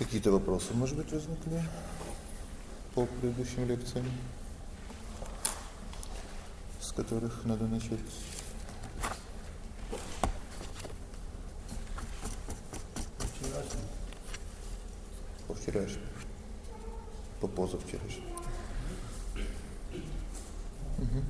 Какие-то вопросы, может быть, возникли по предыдущим лекциям, с которых надо начать? По вчерашнему. По позавчерашнему. Угу.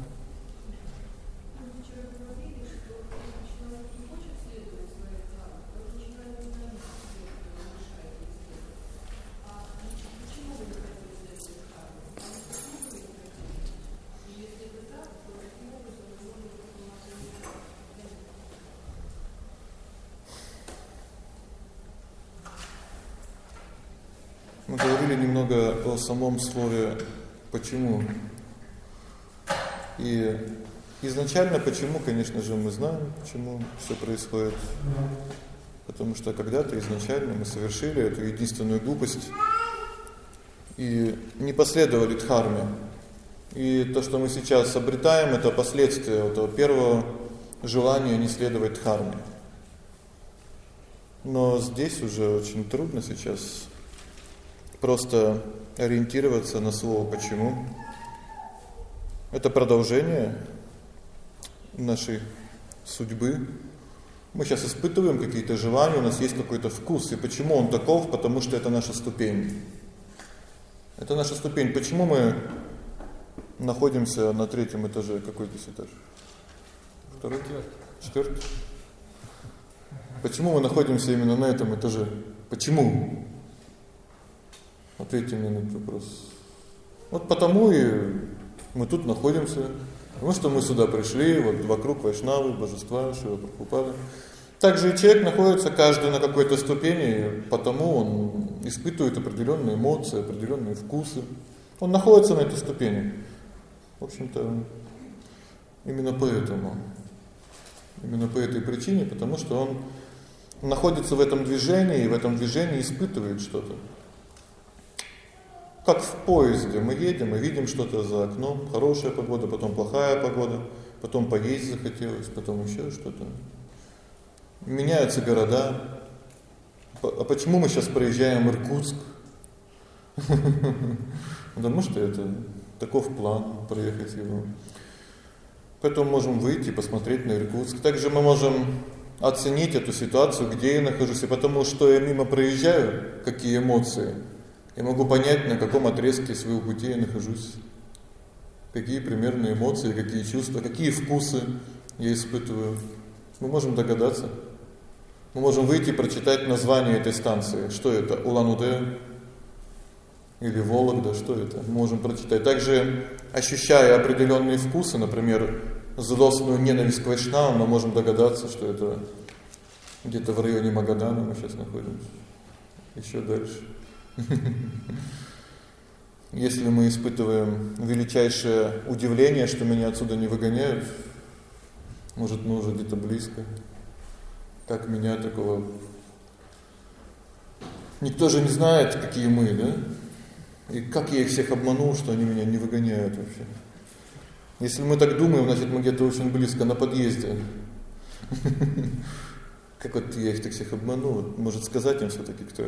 Мы говорили немного о самом слове почему. И изначально почему, конечно же, мы знаем, почему все происходит. Потому что когда-то изначально мы совершили эту единственную глупость и не последовали дхарме. И то, что мы сейчас обретаем, это последствия этого первого желания не следовать дхарме. Но здесь уже очень трудно сейчас просто ориентироваться на слово почему. Это продолжение нашей судьбы. Мы сейчас испытываем какие-то желания, у нас есть какой-то вкус. И почему он таков? Потому что это наша ступень. Это наша ступень. Почему мы находимся на третьем этаже? Какой здесь этаж? Второй? Четвертый? Почему мы находимся именно на этом этаже? Почему? Ответьте мне на этот вопрос. Вот потому и мы тут находимся. Потому что мы сюда пришли, вот вокруг Вайшнавы, божества, Шива Прабхупада. Также и человек находится каждый на какой-то ступени, потому он испытывает определенные эмоции, определенные вкусы. Он находится на этой ступени. В общем-то, именно поэтому. Именно по этой причине, потому что он находится в этом движении, и в этом движении испытывает что-то. Как в поезде мы едем и видим что-то за окном, хорошая погода, потом плохая погода, потом поесть захотелось, потом еще что-то. Меняются города. А почему мы сейчас проезжаем Иркутск? Потому что это таков план проехать его. Поэтому можем выйти, посмотреть на Иркутск. Также мы можем оценить эту ситуацию, где я нахожусь, и потому что я мимо проезжаю, какие эмоции – я могу понять, на каком отрезке своего пути я нахожусь. Какие примерные эмоции, какие чувства, какие вкусы я испытываю. Мы можем догадаться. Мы можем выйти и прочитать название этой станции. Что это? Улан-Удэ или Вологда, что это? Мы можем прочитать. Также ощущая определенные вкусы, например, злостную ненависть к вайшнавам, мы можем догадаться, что это где-то в районе Магадана мы сейчас находимся. Еще дальше. Если мы испытываем величайшее удивление, что меня отсюда не выгоняют, может, мы уже где-то близко. Как меня такого Никто же не знает, какие мы, да? И как я их всех обманул, что они меня не выгоняют вообще. Если мы так думаем, значит, мы где-то очень близко на подъезде. Как вот я их так всех обманул? Может сказать им все таки кто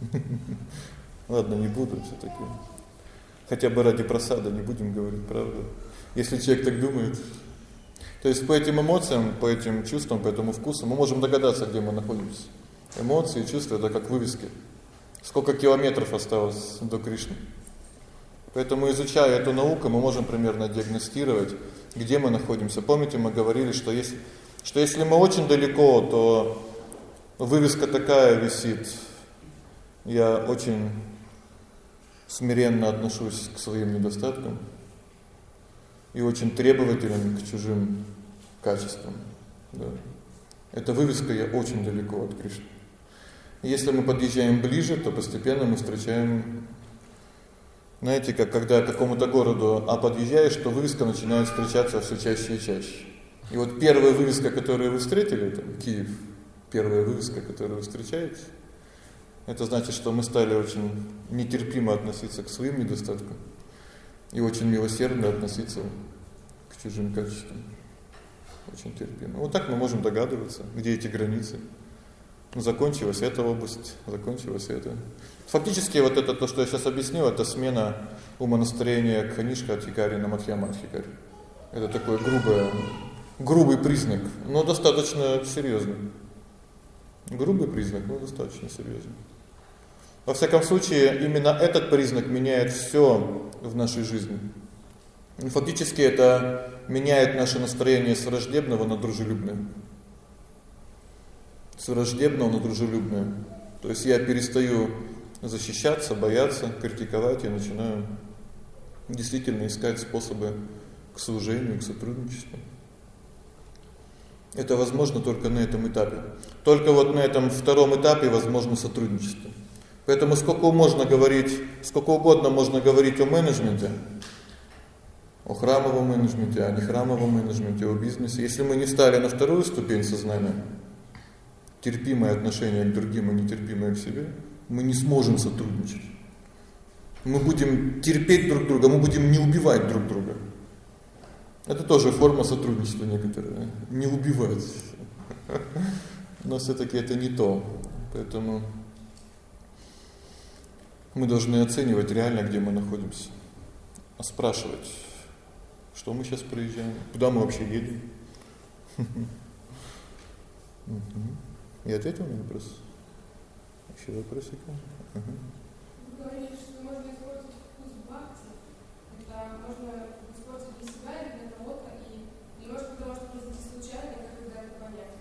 Ладно, не буду все таки Хотя бы ради просады не будем говорить правду. Если человек так думает. То есть по этим эмоциям, по этим чувствам, по этому вкусу мы можем догадаться, где мы находимся. Эмоции, чувства это как вывески. Сколько километров осталось до Кришны. Поэтому изучая эту науку, мы можем примерно диагностировать, где мы находимся. Помните, мы говорили, что если что если мы очень далеко, то вывеска такая висит я очень смиренно отношусь к своим недостаткам и очень требователен к чужим качествам. Да. Эта вывеска я очень далеко от Кришны. Если мы подъезжаем ближе, то постепенно мы встречаем знаете, как когда к какому-то городу а подъезжаешь, то вывеска начинает встречаться все чаще и чаще. И вот первая вывеска, которую вы встретили, это Киев. Первая вывеска, которую вы встречаете, это значит, что мы стали очень нетерпимо относиться к своим недостаткам и очень милосердно относиться к чужим качествам. Очень терпимо. Вот так мы можем догадываться, где эти границы. Закончилась эта область, закончилась эта. Фактически вот это то, что я сейчас объяснил, это смена умонастроения книжка от Хикари на Мадхьяман Хикари. Это такой грубый, грубый признак, но достаточно серьезный. Грубый признак, но достаточно серьезный. Во всяком случае, именно этот признак меняет все в нашей жизни. И фактически это меняет наше настроение с враждебного на дружелюбное. С враждебного на дружелюбное. То есть я перестаю защищаться, бояться, критиковать и начинаю действительно искать способы к служению, к сотрудничеству. Это возможно только на этом этапе. Только вот на этом втором этапе возможно сотрудничество. Поэтому сколько можно говорить, сколько угодно можно говорить о менеджменте, о храмовом менеджменте, о нехрамовом менеджменте, о бизнесе. Если мы не стали на вторую ступень сознания, терпимое отношение к другим и нетерпимое к себе, мы не сможем сотрудничать. Мы будем терпеть друг друга, мы будем не убивать друг друга. Это тоже форма сотрудничества некоторая, не убивать. Но все таки это не то. Поэтому мы должны оценивать реально, где мы находимся. А спрашивать, что мы сейчас проезжаем, куда мы вообще едем. Я ответил на вопрос? Еще вопросик? Угу. Вы говорите, что можно использовать вкус бхакти. Это можно использовать для себя или для кого-то, и немножко это может произойти случайно, как когда это понять.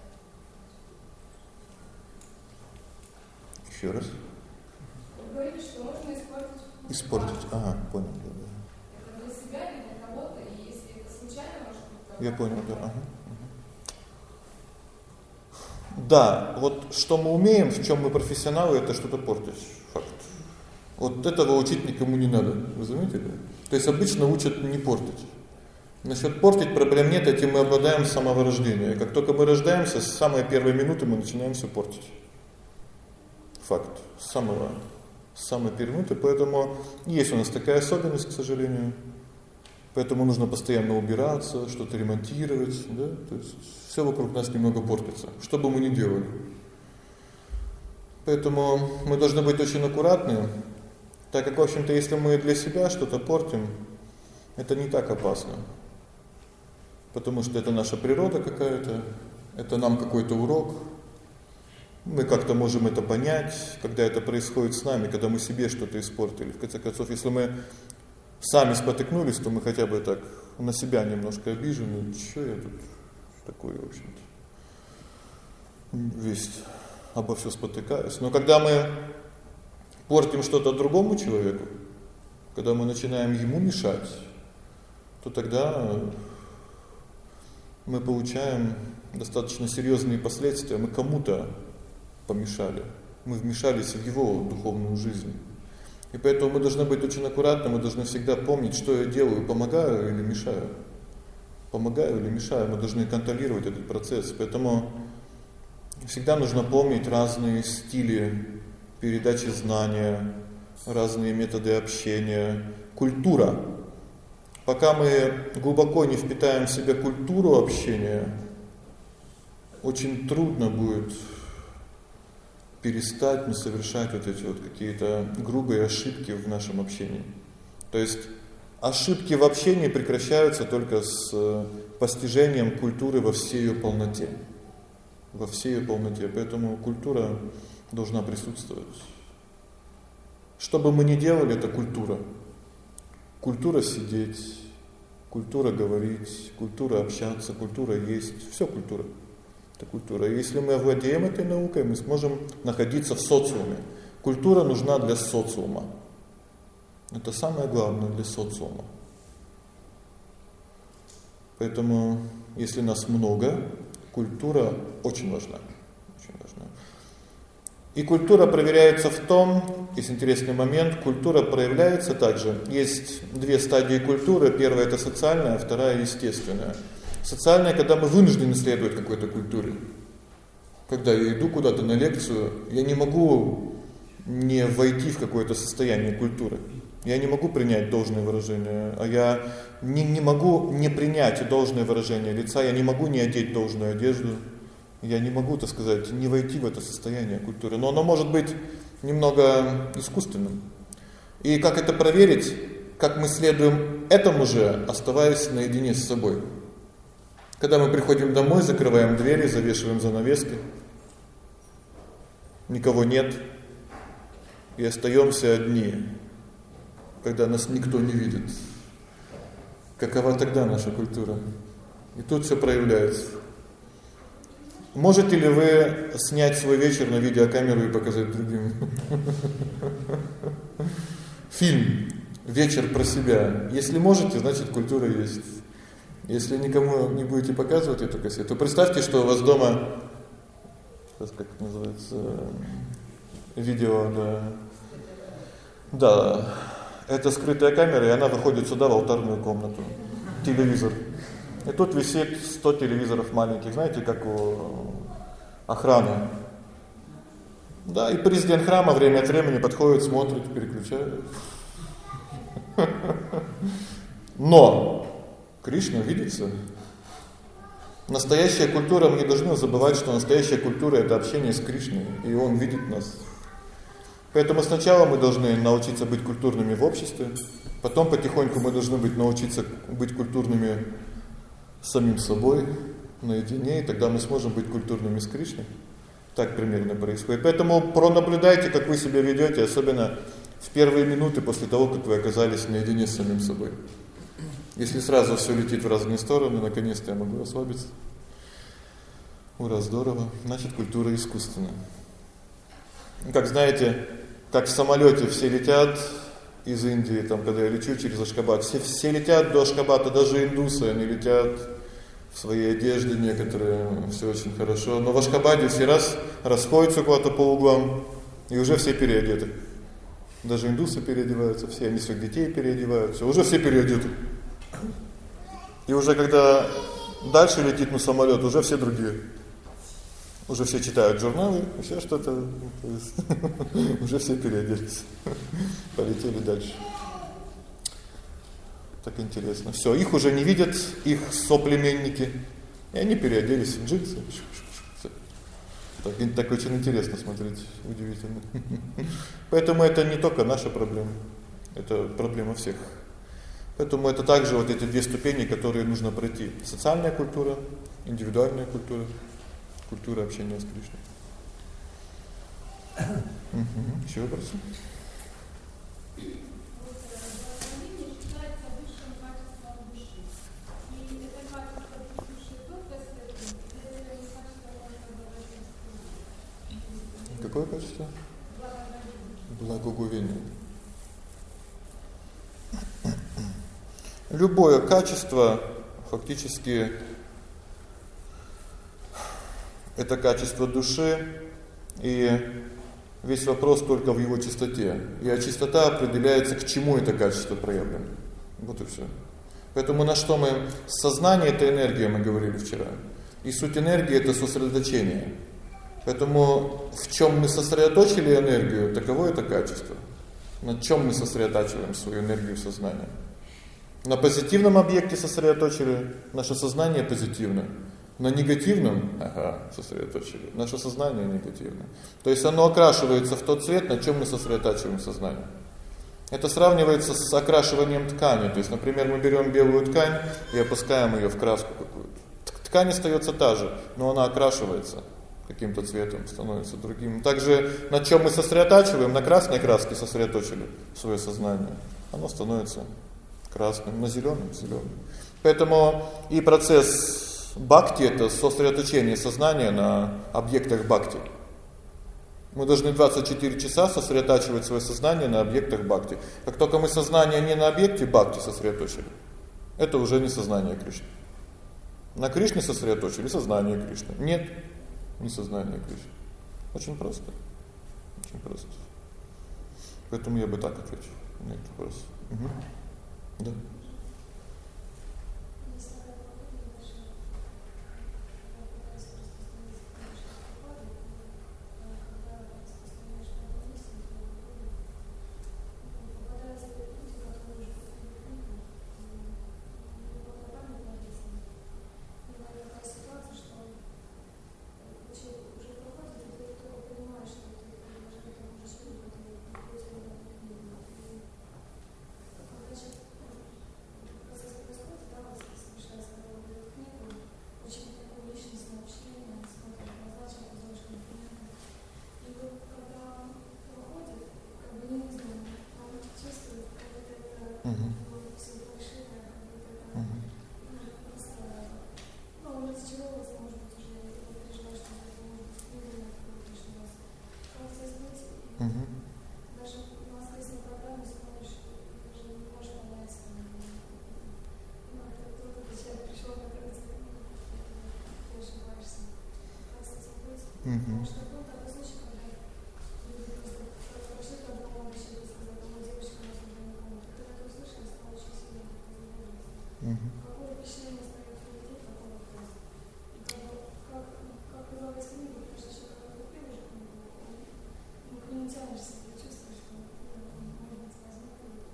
Еще раз. Говорите, что можно Испортить. бхакти. Ага, понял, да, для себя или для кого-то, и если это случайно может быть, то... Я понял, да. Ага. Да, вот что мы умеем, в чем мы профессионалы, это что-то портить. Факт. Вот этого учить никому не надо. Вы заметили? То есть обычно учат не портить. Насчет портить проблем нет, этим мы обладаем с самого рождения. Как только мы рождаемся, с самой первой минуты мы начинаем все портить. Факт. С самого с самой первой минуты, поэтому есть у нас такая особенность, к сожалению. Поэтому нужно постоянно убираться, что-то ремонтировать, да? То есть всё вокруг нас немного портится, что бы мы ни делали. Поэтому мы должны быть очень аккуратны, так как, в общем-то, если мы для себя что-то портим, это не так опасно. Потому что это наша природа какая-то, это нам какой-то урок. Мы как-то можем это понять, когда это происходит с нами, когда мы себе что-то испортили. В конце концов, если мы сами спотыкнулись, то мы хотя бы так на себя немножко обижены. Что я тут такой, в общем-то, весь обо всё спотыкаюсь. Но когда мы портим что-то другому человеку, когда мы начинаем ему мешать, то тогда мы получаем достаточно серьезные последствия. Мы кому-то помешали. Мы вмешались в его духовную жизнь. И поэтому мы должны быть очень аккуратны, мы должны всегда помнить, что я делаю, помогаю или мешаю. Помогаю или мешаю, мы должны контролировать этот процесс. Поэтому всегда нужно помнить разные стили передачи знания, разные методы общения, культура. Пока мы глубоко не впитаем в себя культуру общения, очень трудно будет перестать не совершать вот эти вот какие-то грубые ошибки в нашем общении. То есть ошибки в общении прекращаются только с э, постижением культуры во всей ее полноте. Во всей ее полноте. Поэтому культура должна присутствовать. Что бы мы ни делали, это культура. Культура сидеть, культура говорить, культура общаться, культура есть, все культура. Это культура. И если мы овладеем этой наукой, мы сможем находиться в социуме. Культура нужна для социума. Это самое главное для социума. Поэтому, если нас много, культура очень важна. Очень важна. И культура проверяется в том, есть интересный момент, культура проявляется также. Есть две стадии культуры. Первая это социальная, вторая естественная. Социальное, когда мы вынуждены следовать какой-то культуре. Когда я иду куда-то на лекцию, я не могу не войти в какое-то состояние культуры. Я не могу принять должное выражение, а я не не могу не принять должное выражение лица, я не могу не одеть должную одежду. Я не могу, так сказать, не войти в это состояние культуры, но оно может быть немного искусственным. И как это проверить? Как мы следуем этому же, оставаясь наедине с собой. Когда мы приходим домой, закрываем двери, завешиваем занавески. Никого нет. И остаемся одни, когда нас никто не видит. Какова тогда наша культура? И тут все проявляется. Можете ли вы снять свой вечер на видеокамеру и показать другим? Фильм Вечер про себя. Если можете, значит, культура есть. Если никому не будете показывать эту кассету, представьте, что у вас дома сейчас как это называется видео, да. Да. Это скрытая камера, и она выходит сюда в алтарную комнату. Телевизор. И тут висит 100 телевизоров маленьких, знаете, как у охраны. Да, и президент храма время от времени подходит, смотрит, переключает. Но Кришна видится. Настоящая культура, мы не должны забывать, что настоящая культура это общение с Кришной, и он видит нас. Поэтому сначала мы должны научиться быть культурными в обществе, потом потихоньку мы должны быть научиться быть культурными самим собой наедине, и тогда мы сможем быть культурными с Кришной. Так примерно происходит. Поэтому пронаблюдайте, как вы себя ведете, особенно в первые минуты после того, как вы оказались наедине с самим собой. Если сразу все летит в разные стороны, наконец-то я могу расслабиться. Ура, здорово. Значит, культура искусственная. Как знаете, как в самолете все летят из Индии, там, когда я лечу через Ашхабад, все, все летят до Ашхабада, даже индусы, они летят в своей одежде некоторые, все очень хорошо. Но в Ашхабаде все раз расходятся куда-то по углам, и уже все переодеты. Даже индусы переодеваются, все они своих детей переодеваются, уже все переодеты. И уже когда дальше летит на самолет, уже все другие. Уже все читают журналы, еще что-то, уже все переоделись. Полетели дальше. Так интересно. Все, их уже не видят их соплеменники. И они переоделись в джинсы. Так, так очень интересно смотреть, удивительно. Поэтому это не только наша проблема. Это проблема всех. Поэтому это также вот эти две ступени, которые нужно пройти. Социальная культура, индивидуальная культура, культура общения с Кришной. Угу. Еще вопросы? Какое качество? Благоговение. Любое качество фактически это качество души, и весь вопрос только в его чистоте. И а чистота определяется, к чему это качество проявлено. Вот и все. Поэтому на что мы сознание это энергия, мы говорили вчера. И суть энергии это сосредоточение. Поэтому в чем мы сосредоточили энергию, таково это качество. На чем мы сосредотачиваем свою энергию сознания. На позитивном объекте сосредоточили, наше сознание позитивное. На негативном, ага, сосредоточили. Наше сознание негативное. То есть оно окрашивается в тот цвет, на чем мы сосредотачиваем сознание. Это сравнивается с окрашиванием ткани. То есть, например, мы берем белую ткань и опускаем ее в краску какую-то. Ткань остается та же, но она окрашивается каким-то цветом, становится другим. Также на чем мы сосредотачиваем, на красной краске сосредоточили свое сознание, оно становится красным, на зеленым зеленым. Поэтому и процесс бхакти это сосредоточение сознания на объектах бхакти. Мы должны 24 часа сосредотачивать свое сознание на объектах бхакти. Как только мы сознание не на объекте бхакти сосредоточили, это уже не сознание Кришны. На Кришне сосредоточили сознание Кришны. Нет, не сознание Кришны. Очень просто. Очень просто. Поэтому я бы так ответил этот вопрос. Угу. Да.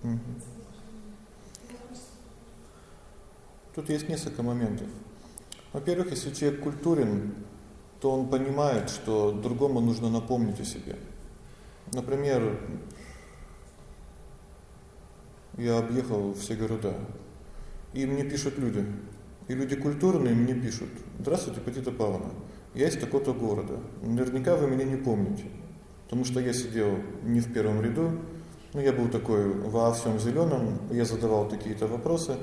Угу. Тут есть несколько моментов. Во-первых, если человек культурен, то он понимает, что другому нужно напомнить о себе. Например, я объехал все города, и мне пишут люди. И люди культурные мне пишут: "Здравствуйте, Петита Павловна. Я из такого-то города. Наверняка вы меня не помните, потому что я сидел не в первом ряду, ну я был такой во всем зеленом, я задавал какие-то вопросы.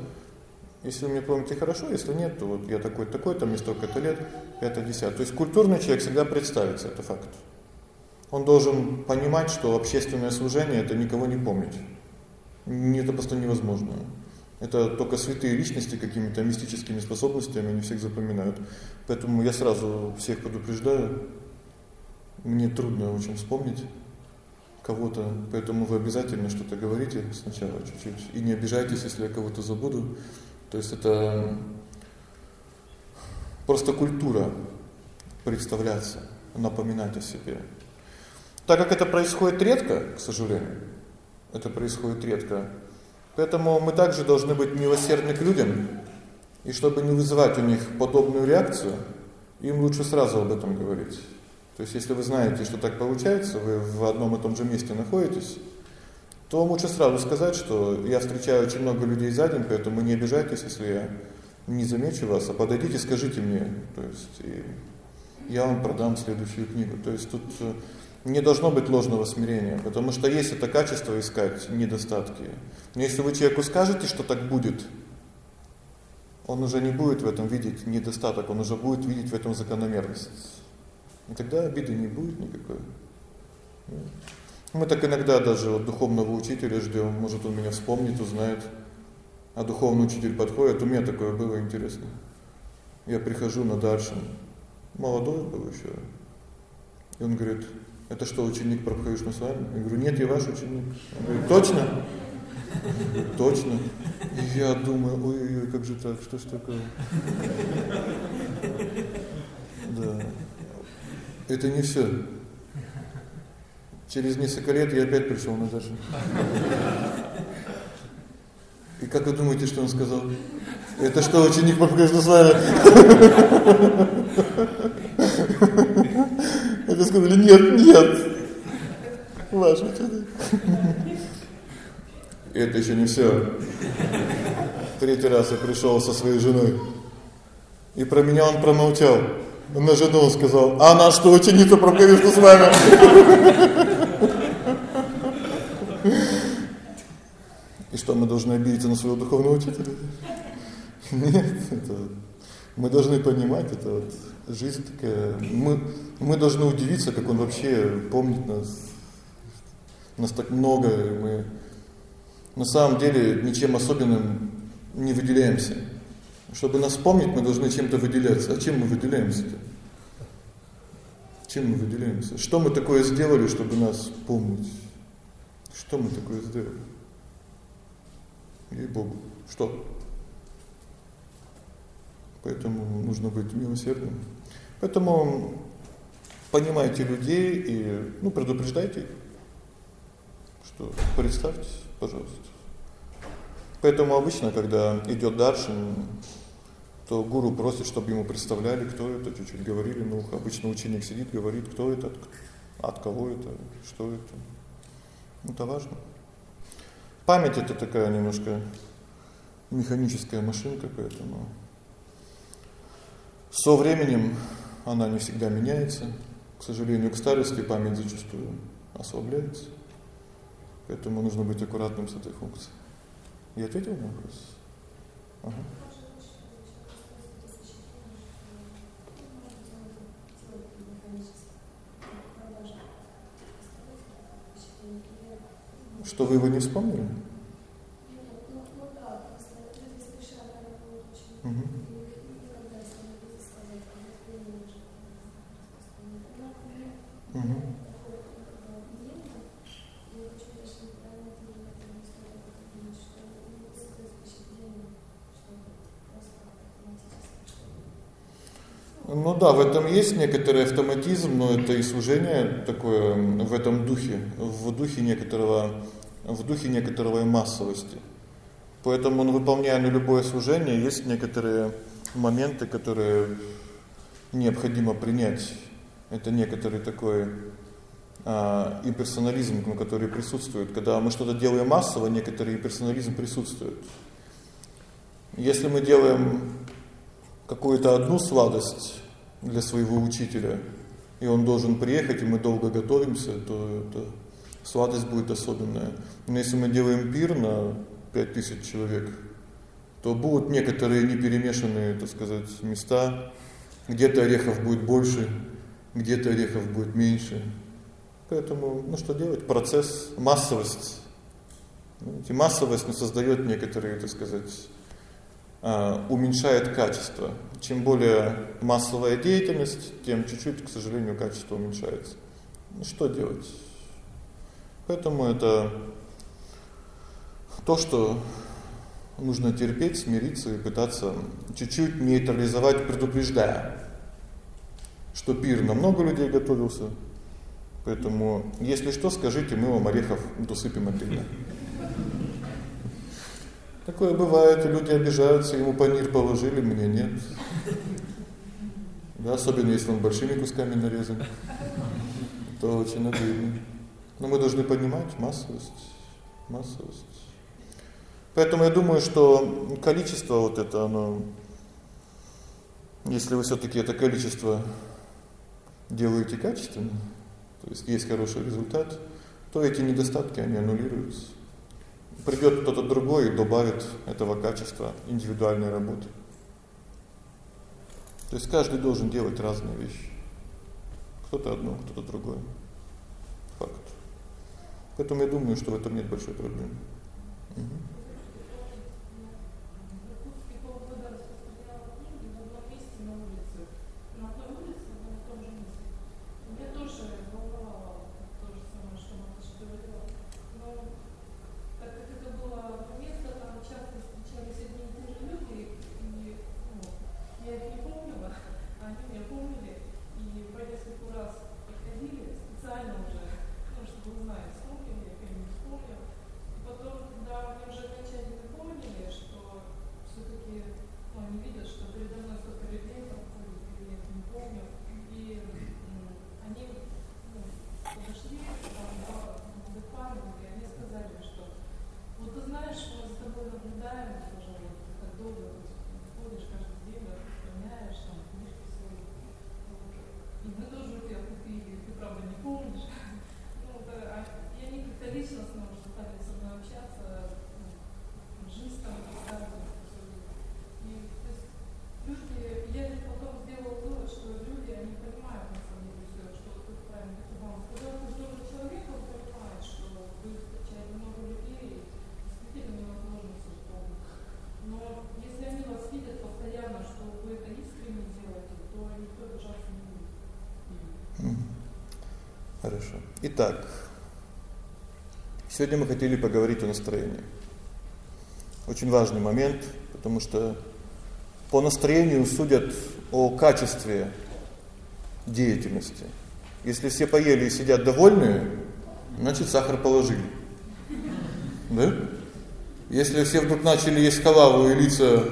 Если вы меня помните хорошо, если нет, то вот я такой такой, там мне столько-то лет, это десять. То есть культурный человек всегда представится, это факт. Он должен понимать, что общественное служение это никого не помнить. Это просто невозможно. Это только святые личности какими-то мистическими способностями они всех запоминают. Поэтому я сразу всех предупреждаю. Мне трудно очень вспомнить кого-то, поэтому вы обязательно что-то говорите сначала чуть-чуть и не обижайтесь, если я кого-то забуду. То есть это просто культура представляться, напоминать о себе. Так как это происходит редко, к сожалению, это происходит редко. Поэтому мы также должны быть милосердны к людям, и чтобы не вызывать у них подобную реакцию, им лучше сразу об этом говорить. То есть если вы знаете, что так получается, вы в одном и том же месте находитесь, то лучше сразу сказать, что я встречаю очень много людей за день, поэтому не обижайтесь, если я не замечу вас, а подойдите, скажите мне. То есть и я вам продам следующую книгу. То есть тут э, не должно быть ложного смирения, потому что есть это качество искать недостатки. Но если вы человеку скажете, что так будет, он уже не будет в этом видеть недостаток, он уже будет видеть в этом закономерность. И тогда обиды не будет никакой. Мы так иногда даже вот духовного учителя ждем, может он меня вспомнит, узнает. А духовный учитель подходит, у меня такое было интересно. Я прихожу на даршин, молодой был еще. И он говорит: "Это что, ученик Прабхавишну с вами?" Я говорю: "Нет, я ваш ученик". Он говорит: "Точно?" Точно. И я думаю: "Ой-ой-ой, как же так? Что ж такое?" Да. Это не все. Через несколько лет я опять пришел на зажим. И как вы думаете, что он сказал? Это что, ученик с вами? Это сказали, нет, нет. Ученик. И это еще не все. Третий раз я пришел со своей женой. И про меня он промолчал. Жену он сказал, а она что, ученица Прабхупада с вами? И что мы должны обидеться на своего духовного учителя? Нет, это мы должны понимать, это вот жизнь такая. Мы мы должны удивиться, как он вообще помнит нас. Нас так много, мы на самом деле ничем особенным не выделяемся. Чтобы нас помнить, мы должны чем-то выделяться. А чем мы выделяемся-то? Чем мы выделяемся? Что мы такое сделали, чтобы нас помнить? Что мы такое сделали? Ей-богу, что? Поэтому нужно быть милосердным. Поэтому понимайте людей и, ну, предупреждайте их, что представьтесь, пожалуйста. Поэтому обычно, когда идет даршин, то гуру просит, чтобы ему представляли, кто это, чуть-чуть говорили, ну, обычно ученик сидит, говорит, кто это, от кого это, что это. Это важно. Память это такая немножко механическая машинка, поэтому со временем она не всегда меняется. К сожалению, к старости память зачастую ослабляется. Поэтому нужно быть аккуратным с этой функцией. Я ответил на вопрос? Ага. Что вы его не вспомнили? Угу. Угу. Ну да, в этом есть некоторый автоматизм, но это и служение такое в этом духе, в духе некоторого в духе некоторой массовости. Поэтому, ну, выполняя любое служение, есть некоторые моменты, которые необходимо принять. Это некоторый такой а имперсонализм, ну, который присутствует, когда мы что-то делаем массово, некоторый имперсонализм присутствует. Если мы делаем какую-то одну сладость для своего учителя, и он должен приехать, и мы долго готовимся, то это сладость будет особенная. Но если мы делаем пир на 5000 человек, то будут некоторые неперемешанные, так сказать, места. Где-то орехов будет больше, где-то орехов будет меньше. Поэтому, ну что делать? Процесс, массовость. Эти массовость не создаёт некоторые, так сказать, уменьшает качество. Чем более массовая деятельность, тем чуть-чуть, к сожалению, качество уменьшается. Ну что делать? Поэтому это то, что нужно терпеть, смириться и пытаться чуть-чуть нейтрализовать, предупреждая, что пир на много людей готовился, Поэтому, если что, скажите, мы вам орехов досыпем отдельно. Такое бывает, люди обижаются, ему панир положили, мне нет. Да, особенно если он большими кусками нарезан. То очень обидно. Но мы должны понимать массовость, массовость. Поэтому я думаю, что количество вот это оно если вы все таки это количество делаете качественно, то есть есть хороший результат, то эти недостатки они аннулируются. Придёт кто-то другой и добавит этого качества индивидуальной работы. То есть каждый должен делать разные вещи. Кто-то одно, кто-то другое. Факт. Поэтому я думаю, что в этом нет большой проблемы. Угу. Хорошо. Итак, сегодня мы хотели поговорить о настроении. Очень важный момент, потому что по настроению судят о качестве деятельности. Если все поели и сидят довольные, значит сахар положили. Да? Если все вдруг начали есть халаву и лица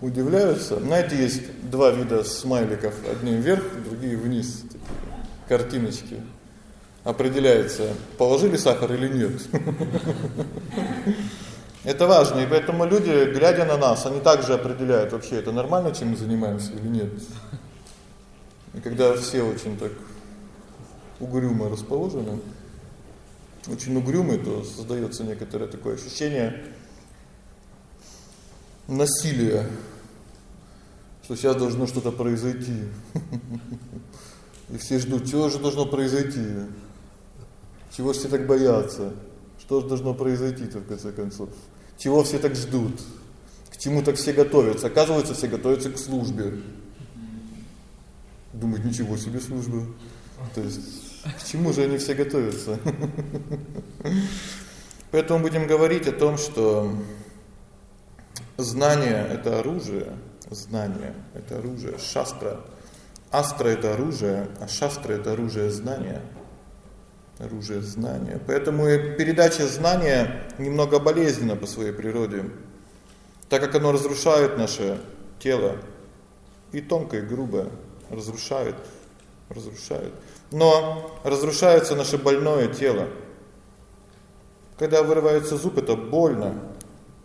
удивляются, знаете, есть два вида смайликов, одни вверх, другие вниз картиночки определяется, положили сахар или нет. Это важно, и поэтому люди, глядя на нас, они также определяют, вообще это нормально, чем мы занимаемся или нет. И когда все очень так угрюмо расположены, очень угрюмы, то создаётся некоторое такое ощущение насилия, что сейчас должно что-то произойти. И все ждут, чего же должно произойти? Чего все так боятся? Что же должно произойти в конце концов? Чего все так ждут? К чему так все готовятся? Оказывается, все готовятся к службе. Думают, ничего себе служба. То есть к чему же они все готовятся? Поэтому будем говорить о том, что знание это оружие, знание это оружие, шастра Астра это оружие, а шастра это оружие знания. оружие знания. Поэтому передача знания немного болезненна по своей природе, так как оно разрушает наше тело и тонкое, и грубое разрушает, разрушает. Но разрушается наше больное тело. Когда вырывается зуб, это больно,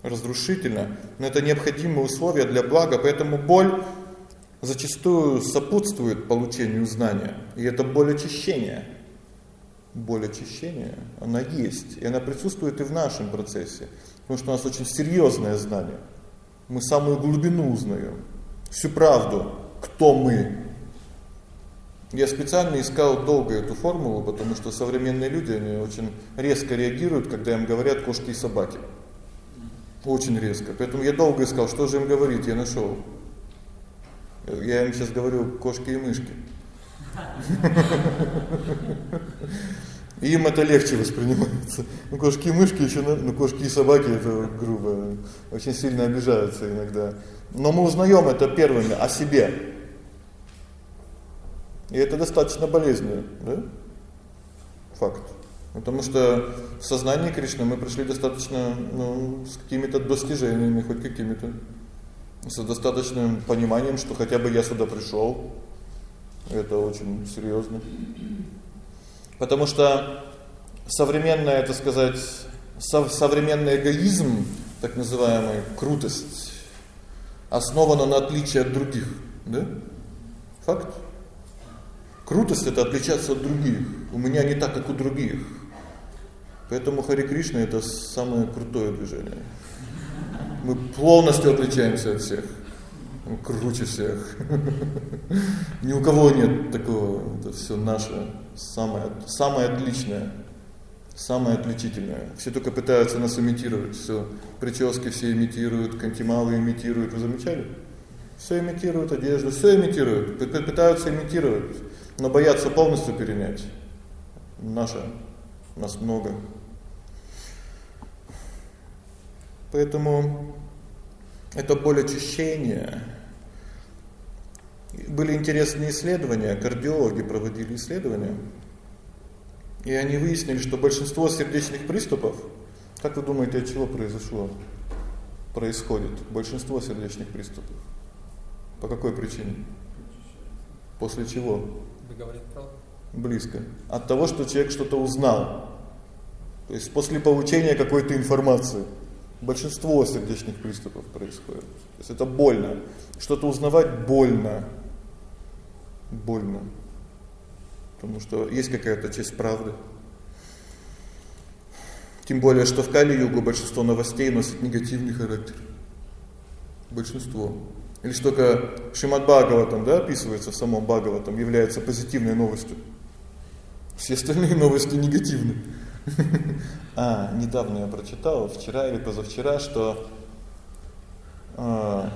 разрушительно, но это необходимые условия для блага, поэтому боль зачастую сопутствует получению знания. И это боль очищения. Боль очищения, она есть, и она присутствует и в нашем процессе, потому что у нас очень серьезное знание. Мы самую глубину узнаем, всю правду, кто мы. Я специально искал долго эту формулу, потому что современные люди, они очень резко реагируют, когда им говорят кошки и собаки. Очень резко. Поэтому я долго искал, что же им говорить, я нашел. Я им сейчас говорю кошки и мышки. им это легче воспринимается. Ну кошки и мышки еще, ну кошки и собаки это грубо, очень сильно обижаются иногда. Но мы узнаем это первыми о себе. И это достаточно болезненно, да? Факт. Потому что в сознании Кришны мы пришли достаточно, ну, с какими-то достижениями, хоть какими-то с достаточным пониманием, что хотя бы я сюда пришел. Это очень серьезно. Потому что современная, это сказать, современный эгоизм, так называемый крутость, основана на отличии от других, да? Факт. Крутость это отличаться от других. У меня не так, как у других. Поэтому Хари Кришна это самое крутое движение. Мы полностью отличаемся от всех. Круче всех. Ни у кого нет такого. Это все наше, самое самое отличное, самое отличительное. Все только пытаются нас имитировать. Все прически все имитируют, кантималы имитируют. Вы замечали? Все имитируют одежду, все имитируют, пытаются имитировать, но боятся полностью перенять. Наше нас много. Поэтому это боль очищения. Были интересные исследования, кардиологи проводили исследования. И они выяснили, что большинство сердечных приступов, как вы думаете, от чего произошло? Происходит большинство сердечных приступов. По какой причине? После чего? Вы правду? Близко. От того, что человек что-то узнал. То есть после получения какой-то информации. Большинство сердечных приступов происходит. То есть это больно. Что-то узнавать больно. Больно. Потому что есть какая-то часть правды. Тем более, что в Кали-югу большинство новостей носит негативный характер. Большинство. Или что только Шримад Бхагаватам, да, описывается в самом Бхагаватам, является позитивной новостью. Все остальные новости негативные. А, недавно я прочитал, вчера или позавчера, что э,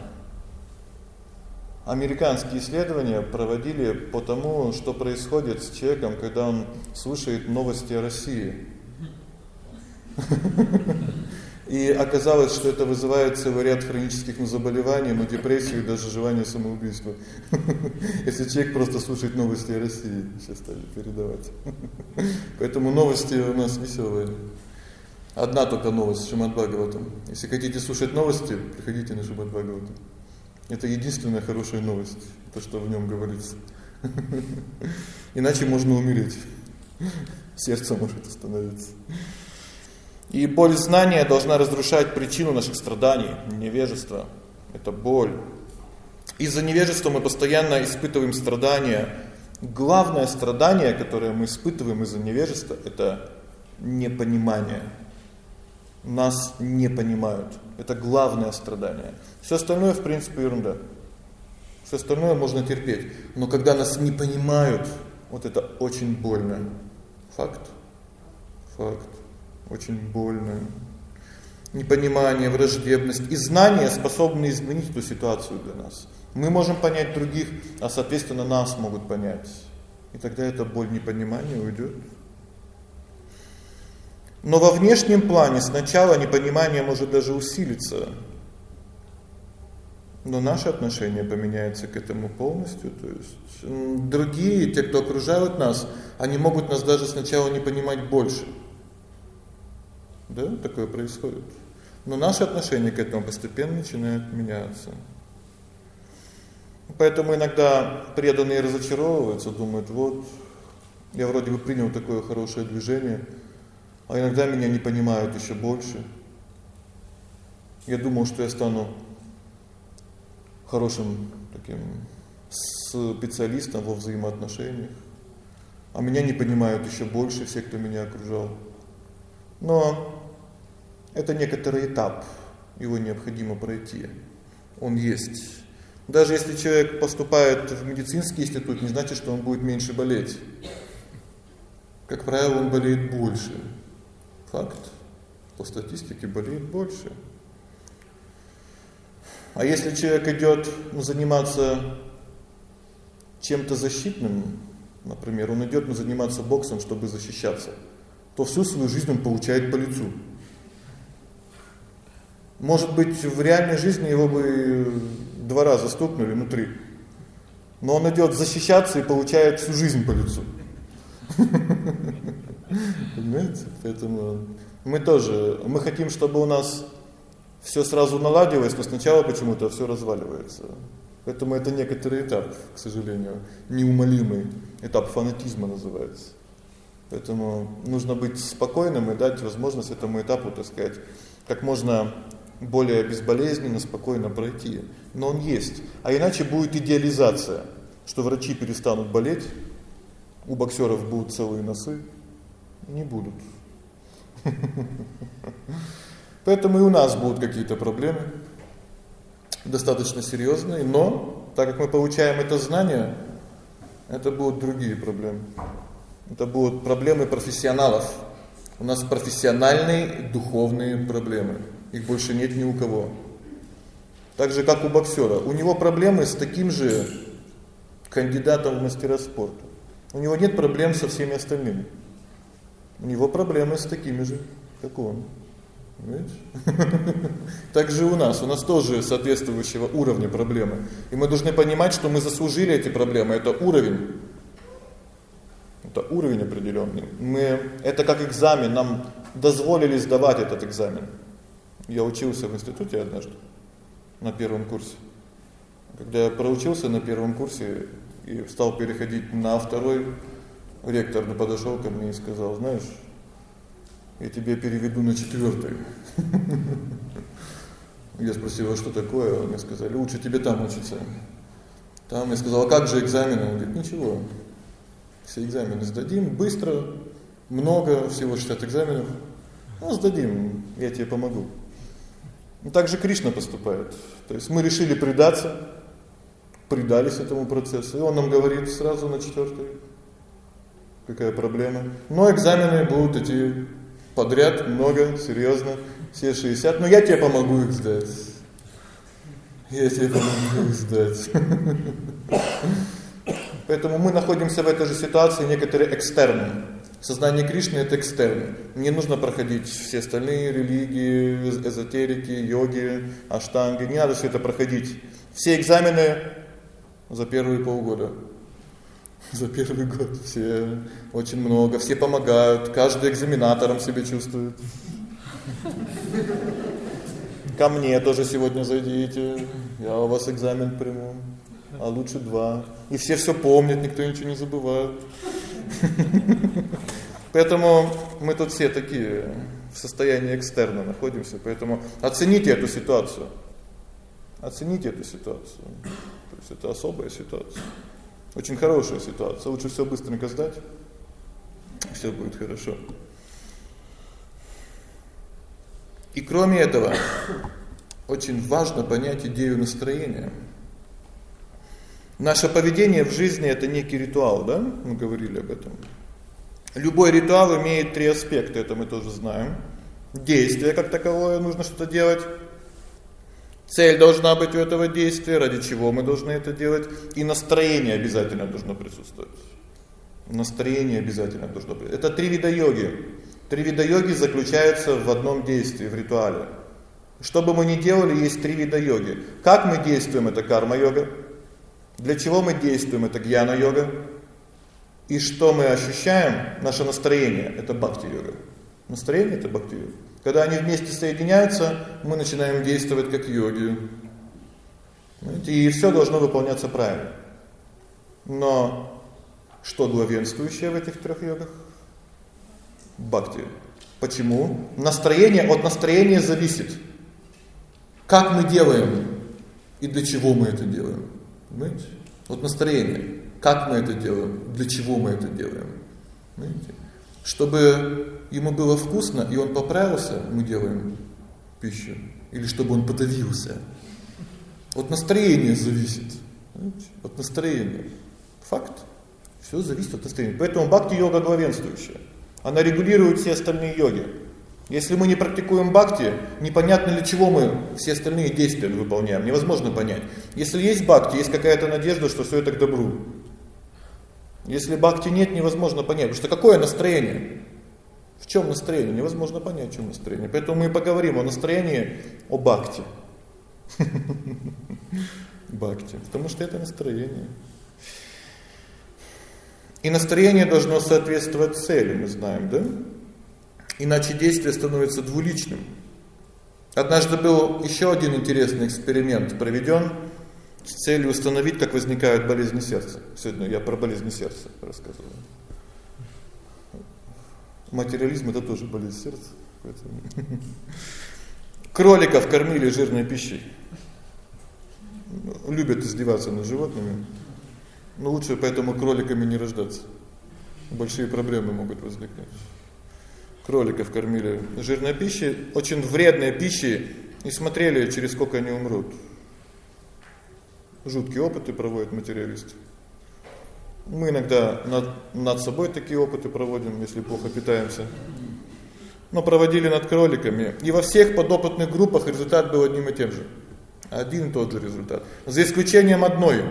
американские исследования проводили по тому, что происходит с человеком, когда он слушает новости о России. И оказалось, что это вызывает целый ряд хронических заболеваний, ну, депрессию и даже желание самоубийства. Если человек просто слушает новости о России, сейчас стали передавать. Поэтому новости у нас веселые. Одна только новость Шримад Бхагаватам. Если хотите слушать новости, приходите на Шримад Бхагаватам. Это единственная хорошая новость, то, что в нем говорится. Иначе можно умереть. Сердце может остановиться. И боль знания должна разрушать причину наших страданий, невежество. Это боль. Из-за невежества мы постоянно испытываем страдания. Главное страдание, которое мы испытываем из-за невежества это непонимание. Нас не понимают. Это главное страдание. Все остальное, в принципе, ерунда. Все остальное можно терпеть. Но когда нас не понимают, вот это очень больно. Факт. Факт очень больно. Непонимание, враждебность и знания способны изменить эту ситуацию для нас. Мы можем понять других, а соответственно нас могут понять. И тогда эта боль непонимания уйдет. Но во внешнем плане сначала непонимание может даже усилиться. но наше отношение поменяется к этому полностью, то есть другие, те, кто окружают нас, они могут нас даже сначала не понимать больше. Да, такое происходит. Но наше отношение к этому постепенно начинает меняться. Поэтому иногда преданные разочаровываются, думают: "Вот я вроде бы принял такое хорошее движение, а иногда меня не понимают ещё больше. Я думал, что я стану хорошим таким специалистом во взаимоотношениях, а меня не понимают ещё больше все, кто меня окружал. Но это некоторый этап, его необходимо пройти. Он есть. Даже если человек поступает в медицинский институт, не значит, что он будет меньше болеть. Как правило, он болеет больше. Факт. По статистике болеет больше. А если человек идёт ну, заниматься чем-то защитным, например, он идёт ну, заниматься боксом, чтобы защищаться, то всю свою жизнь он получает по лицу. Может быть, в реальной жизни его бы два раза стукнули, ну три. Но он идёт защищаться и получает всю жизнь по лицу. Понимаете? Поэтому мы тоже, мы хотим, чтобы у нас всё сразу наладилось, но сначала почему-то всё разваливается. Поэтому это некоторый этап, к сожалению, неумолимый этап фанатизма называется. Поэтому нужно быть спокойным и дать возможность этому этапу, так сказать, как можно более безболезненно, спокойно пройти. Но он есть. А иначе будет идеализация, что врачи перестанут болеть, у боксеров будут целые носы, не будут. Поэтому и у нас будут какие-то проблемы достаточно серьезные, но так как мы получаем это знание, это будут другие проблемы. Это будут проблемы профессионалов. У нас профессиональные духовные проблемы. Их больше нет ни у кого. Так же как у боксера. У него проблемы с таким же кандидатом в мастера спорта. У него нет проблем со всеми остальными. У него проблемы с такими же, как он. Понимаете? Так же у нас, у нас тоже соответствующего уровня проблемы. И мы должны понимать, что мы заслужили эти проблемы, это уровень. Это уровень определённый. Мы это как экзамен, нам дозволили сдавать этот экзамен. Я учился в институте однажды на первом курсе. Когда я проучился на первом курсе и стал переходить на второй, ректор подошёл ко мне и сказал: "Знаешь, я тебе переведу на четвёртый". Я спросил: "А что такое?" Мне сказали: "Лучше тебе там учиться". Там я сказал: "А как же экзамены?" Он говорит: "Ничего. Все экзамены сдадим быстро, много, всего 60 экзаменов. Ну, сдадим, я тебе помогу". Ну так же Кришна поступает. То есть мы решили предаться, предались этому процессу, и он нам говорит сразу на четвёртый. Какая проблема? Но экзамены будут идти подряд, много, серьёзно, все 60, но я тебе помогу их сдать. Я тебе помогу их сдать. Поэтому мы находимся в этой же ситуации некоторые экстерны. Сознание Кришны это экстерн. Не нужно проходить все остальные религии, эзотерики, йоги, аштанги. Не надо всё это проходить. Все экзамены за первые полгода. За первый год все очень много, все помогают, каждый экзаменатором себя чувствует. Ко мне тоже сегодня зайдите. Я у вас экзамен приму. А лучше два. И все всё помнят, никто ничего не забывает. Поэтому мы тут все такие в состоянии экстерна находимся, поэтому оцените эту ситуацию. Оцените эту ситуацию. То есть это особая ситуация. Очень хорошая ситуация. Лучше всё быстренько сдать. Всё будет хорошо. И кроме этого, очень важно понять идею настроения. Наше поведение в жизни это некий ритуал, да? Мы говорили об этом. Любой ритуал имеет три аспекта, это мы тоже знаем. Действие как таковое, нужно что-то делать. Цель должна быть у этого действия, ради чего мы должны это делать, и настроение обязательно должно присутствовать. Настроение обязательно должно быть. Это три вида йоги. Три вида йоги заключаются в одном действии, в ритуале. Что бы мы ни делали, есть три вида йоги. Как мы действуем это карма-йога? Для чего мы действуем это гьяна-йога? И что мы ощущаем, наше настроение это бхакти-йога. Настроение это бхакти-йога. Когда они вместе соединяются, мы начинаем действовать как йоги. И все должно выполняться правильно. Но что главенствующее в этих трех йогах? Бхакти. Почему? Настроение от настроения зависит. Как мы делаем и для чего мы это делаем. Понимаете? Вот настроение. Как мы это делаем? Для чего мы это делаем? Понимаете? Чтобы ему было вкусно и он поправился, мы делаем пищу, или чтобы он подавился. От настроения зависит. Понимаете? От настроения. Факт. Все зависит от настроения. Поэтому бхакти-йога главенствующая. Она регулирует все остальные йоги. Если мы не практикуем бхакти, непонятно для чего мы все остальные действия выполняем, невозможно понять. Если есть бхакти, есть какая-то надежда, что все это к добру. Если бхакти нет, невозможно понять, потому что какое настроение? В чем настроение? Невозможно понять, в чем настроение. Поэтому мы поговорим о настроении, о бхакти. Бхакти, потому что это настроение. И настроение должно соответствовать цели, мы знаем, да? Иначе действие становится двуличным. Однажды был еще один интересный эксперимент проведен с целью установить, как возникают болезни сердца. Сегодня я про болезни сердца рассказываю. Материализм это тоже болезнь сердца. Поэтому... Кроликов кормили жирной пищей. Любят издеваться над животными. Но лучше поэтому кроликами не рождаться. Большие проблемы могут возникнуть. Кроликов кормили жирной пищей, очень вредной пищей, и смотрели, через сколько они умрут. Жуткие опыты проводят материалисты. Мы иногда над над собой такие опыты проводим, если плохо питаемся. Но проводили над кроликами, и во всех подопытных группах результат был одним и тем же. Один и тот же результат. За исключением одной.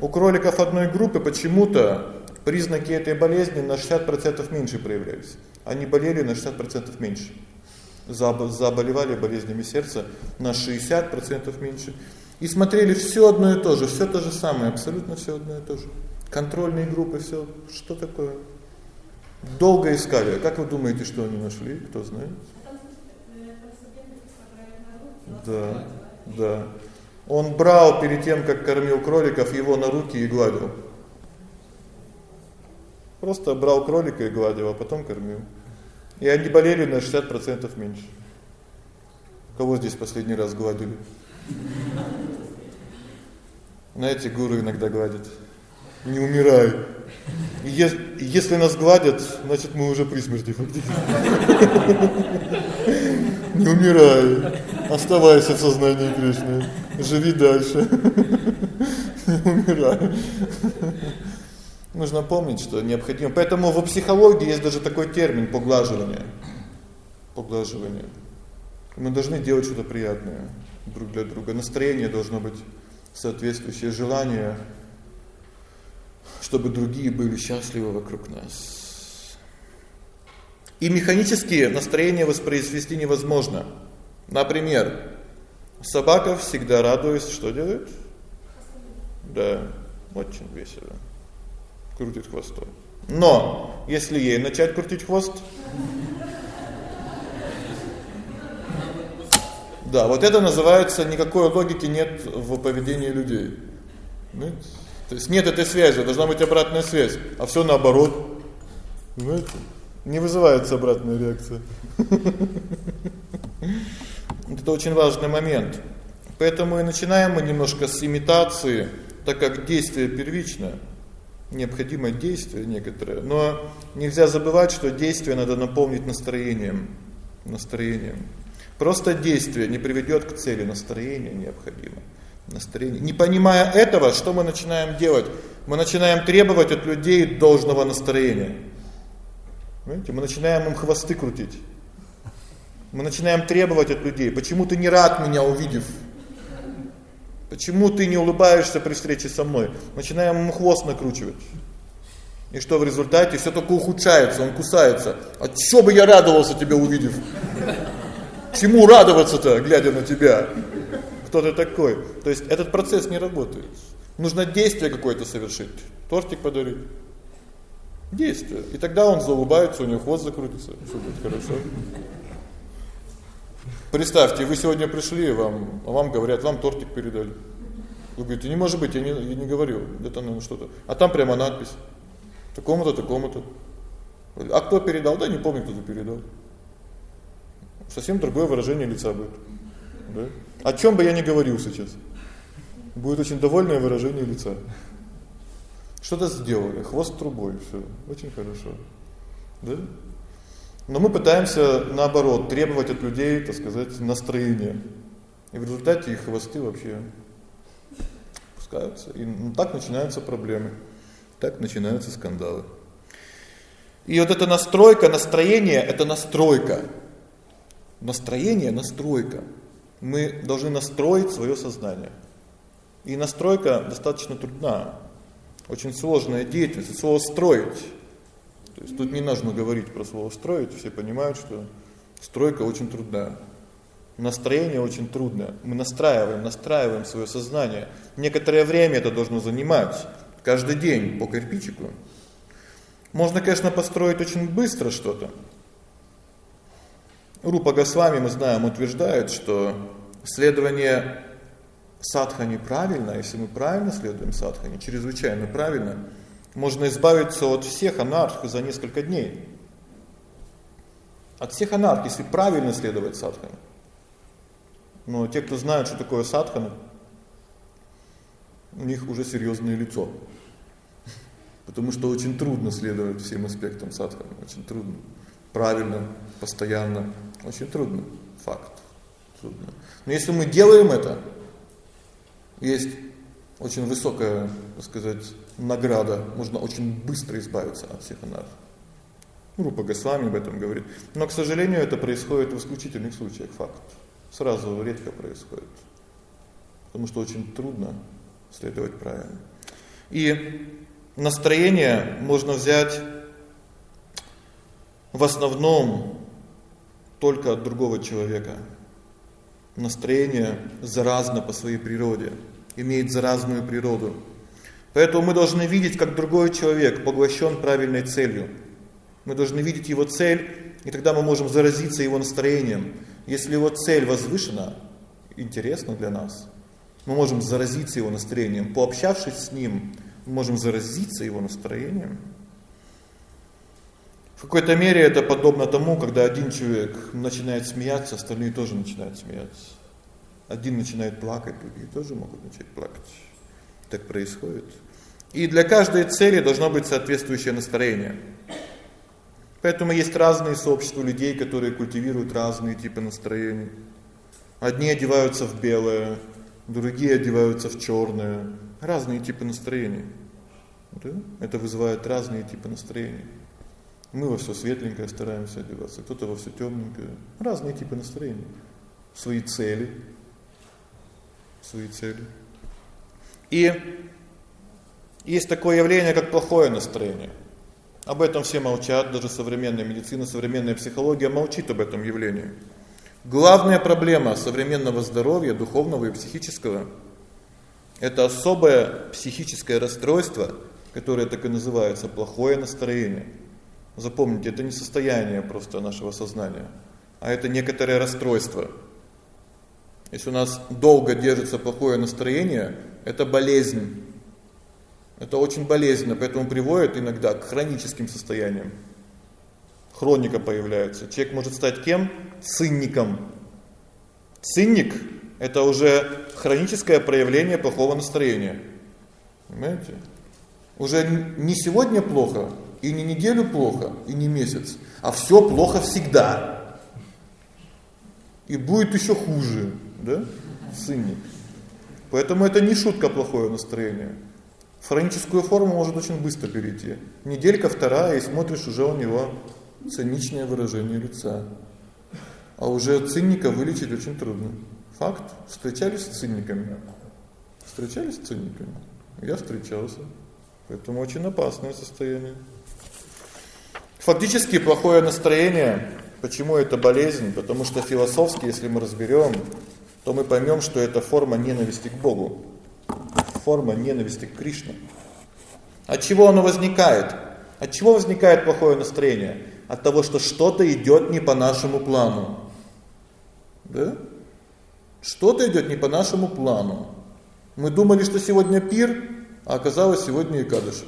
У кроликов одной группы почему-то признаки этой болезни на 60% меньше проявлялись. Они болели на 60% меньше. Заболевали болезнями сердца на 60% меньше. И смотрели все одно и то же, все то же самое, абсолютно все одно и то же. Контрольные группы, все, что такое? Долго искали. Как вы думаете, что они нашли? Кто знает? Да. Да. Он брал перед тем, как кормил кроликов, его на руки и гладил. Просто брал кролика и гладил, а потом кормил. И они болели на 60% меньше. Кого здесь последний раз гладили? Знаете, гуру иногда гладят. Не умирай. И если нас гладят, значит, мы уже при смерти фактически. Не умирай. Оставайся в сознании Кришны. Живи дальше. Не умирай. Нужно помнить, что необходимо. Поэтому в психологии есть даже такой термин поглаживание. Поглаживание. Мы должны делать что-то приятное друг для друга. Настроение должно быть соответствующее желание, чтобы другие были счастливы вокруг нас. И механически настроение воспроизвести невозможно. Например, собака всегда радуясь, что делает? Да, очень весело. Крутит хвостом. Но если ей начать крутить хвост, Да, вот это называется никакой логики нет в поведении людей. Понимаете? То есть нет этой связи, должна быть обратная связь, а все наоборот. Понимаете? Не вызывается обратная реакция. Это очень важный момент. Поэтому и начинаем мы немножко с имитации, так как действие первично, необходимо действие некоторое, но нельзя забывать, что действие надо наполнить настроением, настроением. Просто действие не приведет к цели, настроение необходимо. Настроение. Не понимая этого, что мы начинаем делать? Мы начинаем требовать от людей должного настроения. Понимаете? Мы начинаем им хвосты крутить. Мы начинаем требовать от людей: "Почему ты не рад меня увидев? Почему ты не улыбаешься при встрече со мной?" Начинаем ему хвост накручивать. И что в результате? Все только ухудшается, он кусается. А что бы я радовался тебя увидев? Чему радоваться-то, глядя на тебя? Кто ты такой? То есть этот процесс не работает. Нужно действие какое-то совершить. Тортик подарить. Действие. И тогда он заулыбается, у него хвост закрутится, всё будет хорошо. Представьте, вы сегодня пришли, вам, а вам говорят, вам тортик передали. Вы говорите: "Не может быть, я не я не говорил. Это ну что-то". А там прямо надпись: такому-то, такому-то. А кто передал? Да не помню, кто это передал. Совсем другое выражение лица будет. Да? О чем бы я ни говорил сейчас. Будет очень довольное выражение лица. Что-то сделали, хвост трубой, всё. Очень хорошо. Да? Но мы пытаемся наоборот требовать от людей, так сказать, настроения. И в результате их хвосты вообще пускаются. И ну, так начинаются проблемы. Так начинаются скандалы. И вот эта настройка, настроение это настройка. Настроение настройка. Мы должны настроить своё сознание. И настройка достаточно трудна. Очень сложная деятельность, слово строить. То есть тут не нужно говорить про слово строить, все понимают, что стройка очень трудная. Настроение очень трудное. Мы настраиваем, настраиваем своё сознание. Некоторое время это должно занимать, каждый день по кирпичику. Можно, конечно, построить очень быстро что-то. Рупа Госвами, мы знаем, утверждает, что следование садхане правильно, если мы правильно следуем садхане, чрезвычайно правильно, можно избавиться от всех анарх за несколько дней. От всех анарх, если правильно следовать садхане. Но те, кто знают, что такое садхана, у них уже серьёзное лицо. Потому что очень трудно следовать всем аспектам садханы, очень трудно. Правильно, постоянно, очень трудно. Факт. Трудно. Но если мы делаем это, есть очень высокая, так сказать, награда. Можно очень быстро избавиться от всех анарх. Рупа Госвами об этом говорит. Но, к сожалению, это происходит в исключительных случаях, факт. Сразу редко происходит. Потому что очень трудно следовать правильно. И настроение можно взять в основном только от другого человека. Настроение заразно по своей природе, имеет заразную природу. Поэтому мы должны видеть, как другой человек поглощен правильной целью. Мы должны видеть его цель, и тогда мы можем заразиться его настроением. Если его цель возвышена, интересна для нас, мы можем заразиться его настроением. Пообщавшись с ним, мы можем заразиться его настроением. В какой-то мере это подобно тому, когда один человек начинает смеяться, остальные тоже начинают смеяться. Один начинает плакать, другие тоже могут начать плакать. Так происходит. И для каждой цели должно быть соответствующее настроение. Поэтому есть разные сообщества людей, которые культивируют разные типы настроений. Одни одеваются в белое, другие одеваются в чёрное. Разные типы настроений. Да? Это вызывает разные типы настроений. Мы во всё светленькое стараемся одеваться, кто-то во всё тёмненькое. Разные типы настроений. Свои цели. Свои цели. И есть такое явление, как плохое настроение. Об этом все молчат, даже современная медицина, современная психология молчит об этом явлении. Главная проблема современного здоровья, духовного и психического это особое психическое расстройство, которое так и называется плохое настроение. Запомните, это не состояние просто нашего сознания, а это некоторое расстройство. Если у нас долго держится плохое настроение, это болезнь. Это очень болезненно, поэтому приводит иногда к хроническим состояниям. Хроника появляется. Человек может стать кем? Цинником. Цинник это уже хроническое проявление плохого настроения. Понимаете? Уже не сегодня плохо, и не неделю плохо, и не месяц, а все плохо всегда. И будет еще хуже, да? Цинник. Поэтому это не шутка плохое настроение. В хроническую форму может очень быстро перейти. Неделька вторая, и смотришь, уже у него циничное выражение лица. А уже цинника вылечить очень трудно. Факт. Встречались с цинниками? Встречались с цинниками? Я встречался. Поэтому очень опасное состояние. Фактически плохое настроение Почему это болезнь? Потому что философски, если мы разберем, то мы поймем, что это форма ненависти к Богу. Форма ненависти к Кришне. От чего оно возникает? От чего возникает плохое настроение? От того, что что-то идет не по нашему плану. Да? Что-то идет не по нашему плану. Мы думали, что сегодня пир, а оказалось сегодня икадыш.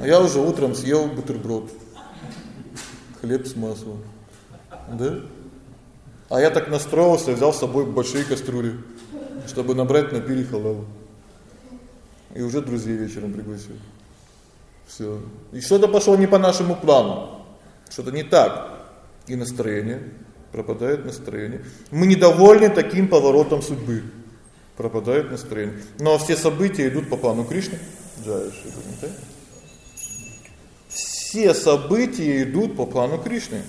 А я уже утром съел бутерброд. Хлеб с маслом. Да? А я так настроился, взял с собой большие кастрюли, чтобы набрать на пире халал. И уже друзей вечером пригласил. Всё. И что-то пошло не по нашему плану. Что-то не так. И настроение пропадает настроение. Мы недовольны таким поворотом судьбы. Пропадает настроение. Но все события идут по плану Кришны. Да? Все события идут по плану Кришны.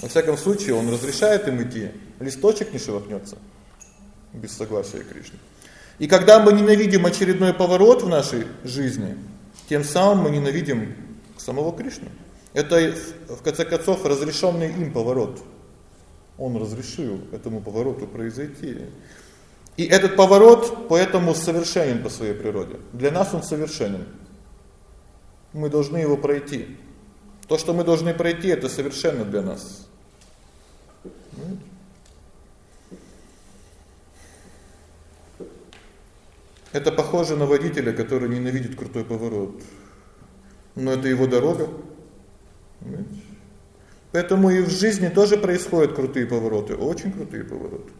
Во всяком случае, он разрешает им идти. Листочек не шелохнется без согласия Кришны. И когда мы ненавидим очередной поворот в нашей жизни, тем самым мы ненавидим самого Кришну. Это в конце концов разрешенный им поворот. Он разрешил этому повороту произойти. И этот поворот поэтому совершенен по своей природе. Для нас он совершенен. Мы должны его пройти. То, что мы должны пройти, это совершенно для нас. Это похоже на водителя, который ненавидит крутой поворот. Но это его дорога. Понимаете? Поэтому и в жизни тоже происходят крутые повороты, очень крутые повороты.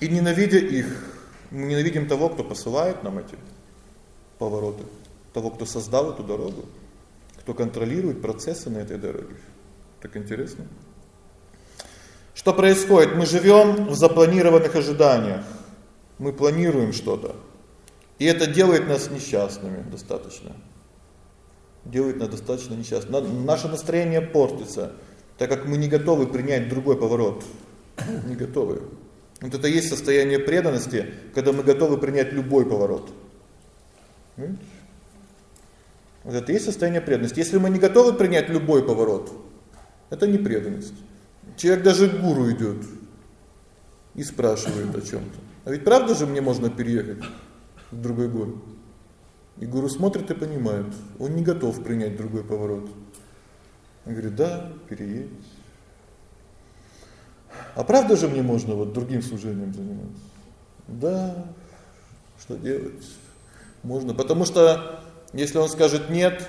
И ненавидя их, мы ненавидим того, кто посылает нам эти повороты, того, кто создал эту дорогу, кто контролирует процессы на этой дороге. Так интересно. Что происходит? Мы живем в запланированных ожиданиях. Мы планируем что-то. И это делает нас несчастными достаточно. Делает нас достаточно несчастными. Наше настроение портится, так как мы не готовы принять другой поворот. Не готовы. Вот это есть состояние преданности, когда мы готовы принять любой поворот. Вот это есть состояние преданности. Если мы не готовы принять любой поворот, это не преданность. Человек даже к гуру идет и спрашивает о чем то А ведь правда же мне можно переехать в другой город? И гуру смотрит и понимает, он не готов принять другой поворот. Он говорит: "Да, переедь". А правда же мне можно вот другим служением заниматься? Да. Что делать? Можно, потому что если он скажет нет,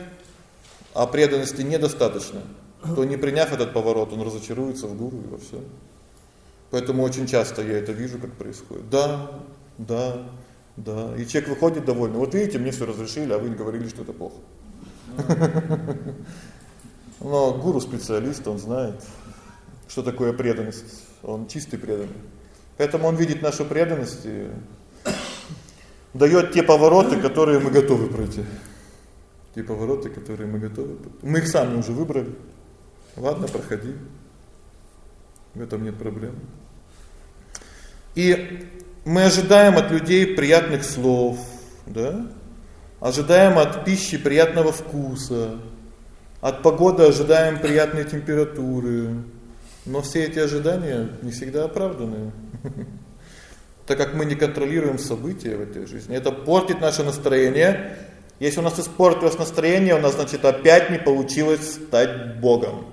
а преданности недостаточно, то не приняв этот поворот, он разочаруется в гуру и во всем. Поэтому очень часто я это вижу, как происходит. Да, да, да. И человек выходит довольный. Вот видите, мне все разрешили, а вы не говорили, что это плохо. Но гуру специалист, он знает, что такое преданность. Он чистый преданный. Поэтому он видит нашу преданность и даёт те повороты, которые мы готовы пройти. Те повороты, которые мы готовы. Мы их сами уже выбрали. Ладно, проходи. В этом нет проблем. И мы ожидаем от людей приятных слов, да? Ожидаем от пищи приятного вкуса. От погоды ожидаем приятной температуры. Но все эти ожидания не всегда оправданы. Так как мы не контролируем события в этой жизни, это портит наше настроение. Если у нас испортилось настроение, у нас значит опять не получилось стать богом.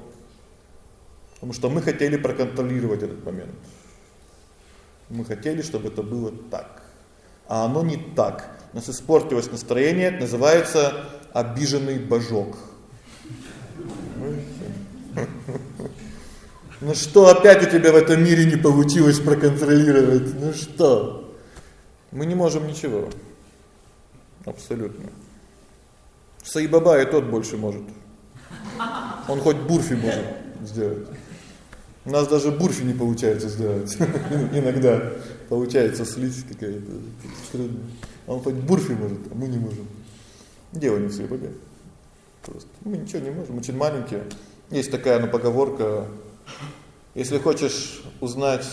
Потому что мы хотели проконтролировать этот момент. Мы хотели, чтобы это было так. А оно не так. У нас испортилось настроение, это называется обиженный божок. Ну что, опять у тебя в этом мире не получилось проконтролировать? Ну что? Мы не можем ничего. Абсолютно. Саибаба и тот больше может. Он хоть бурфи может сделать. У нас даже бурфи не получается сделать. Иногда получается слизь какая-то трудно. Он хоть бурфи может, а мы не можем. Дело не в себе. Просто мы ничего не можем, очень маленькие. Есть такая ну поговорка: если хочешь узнать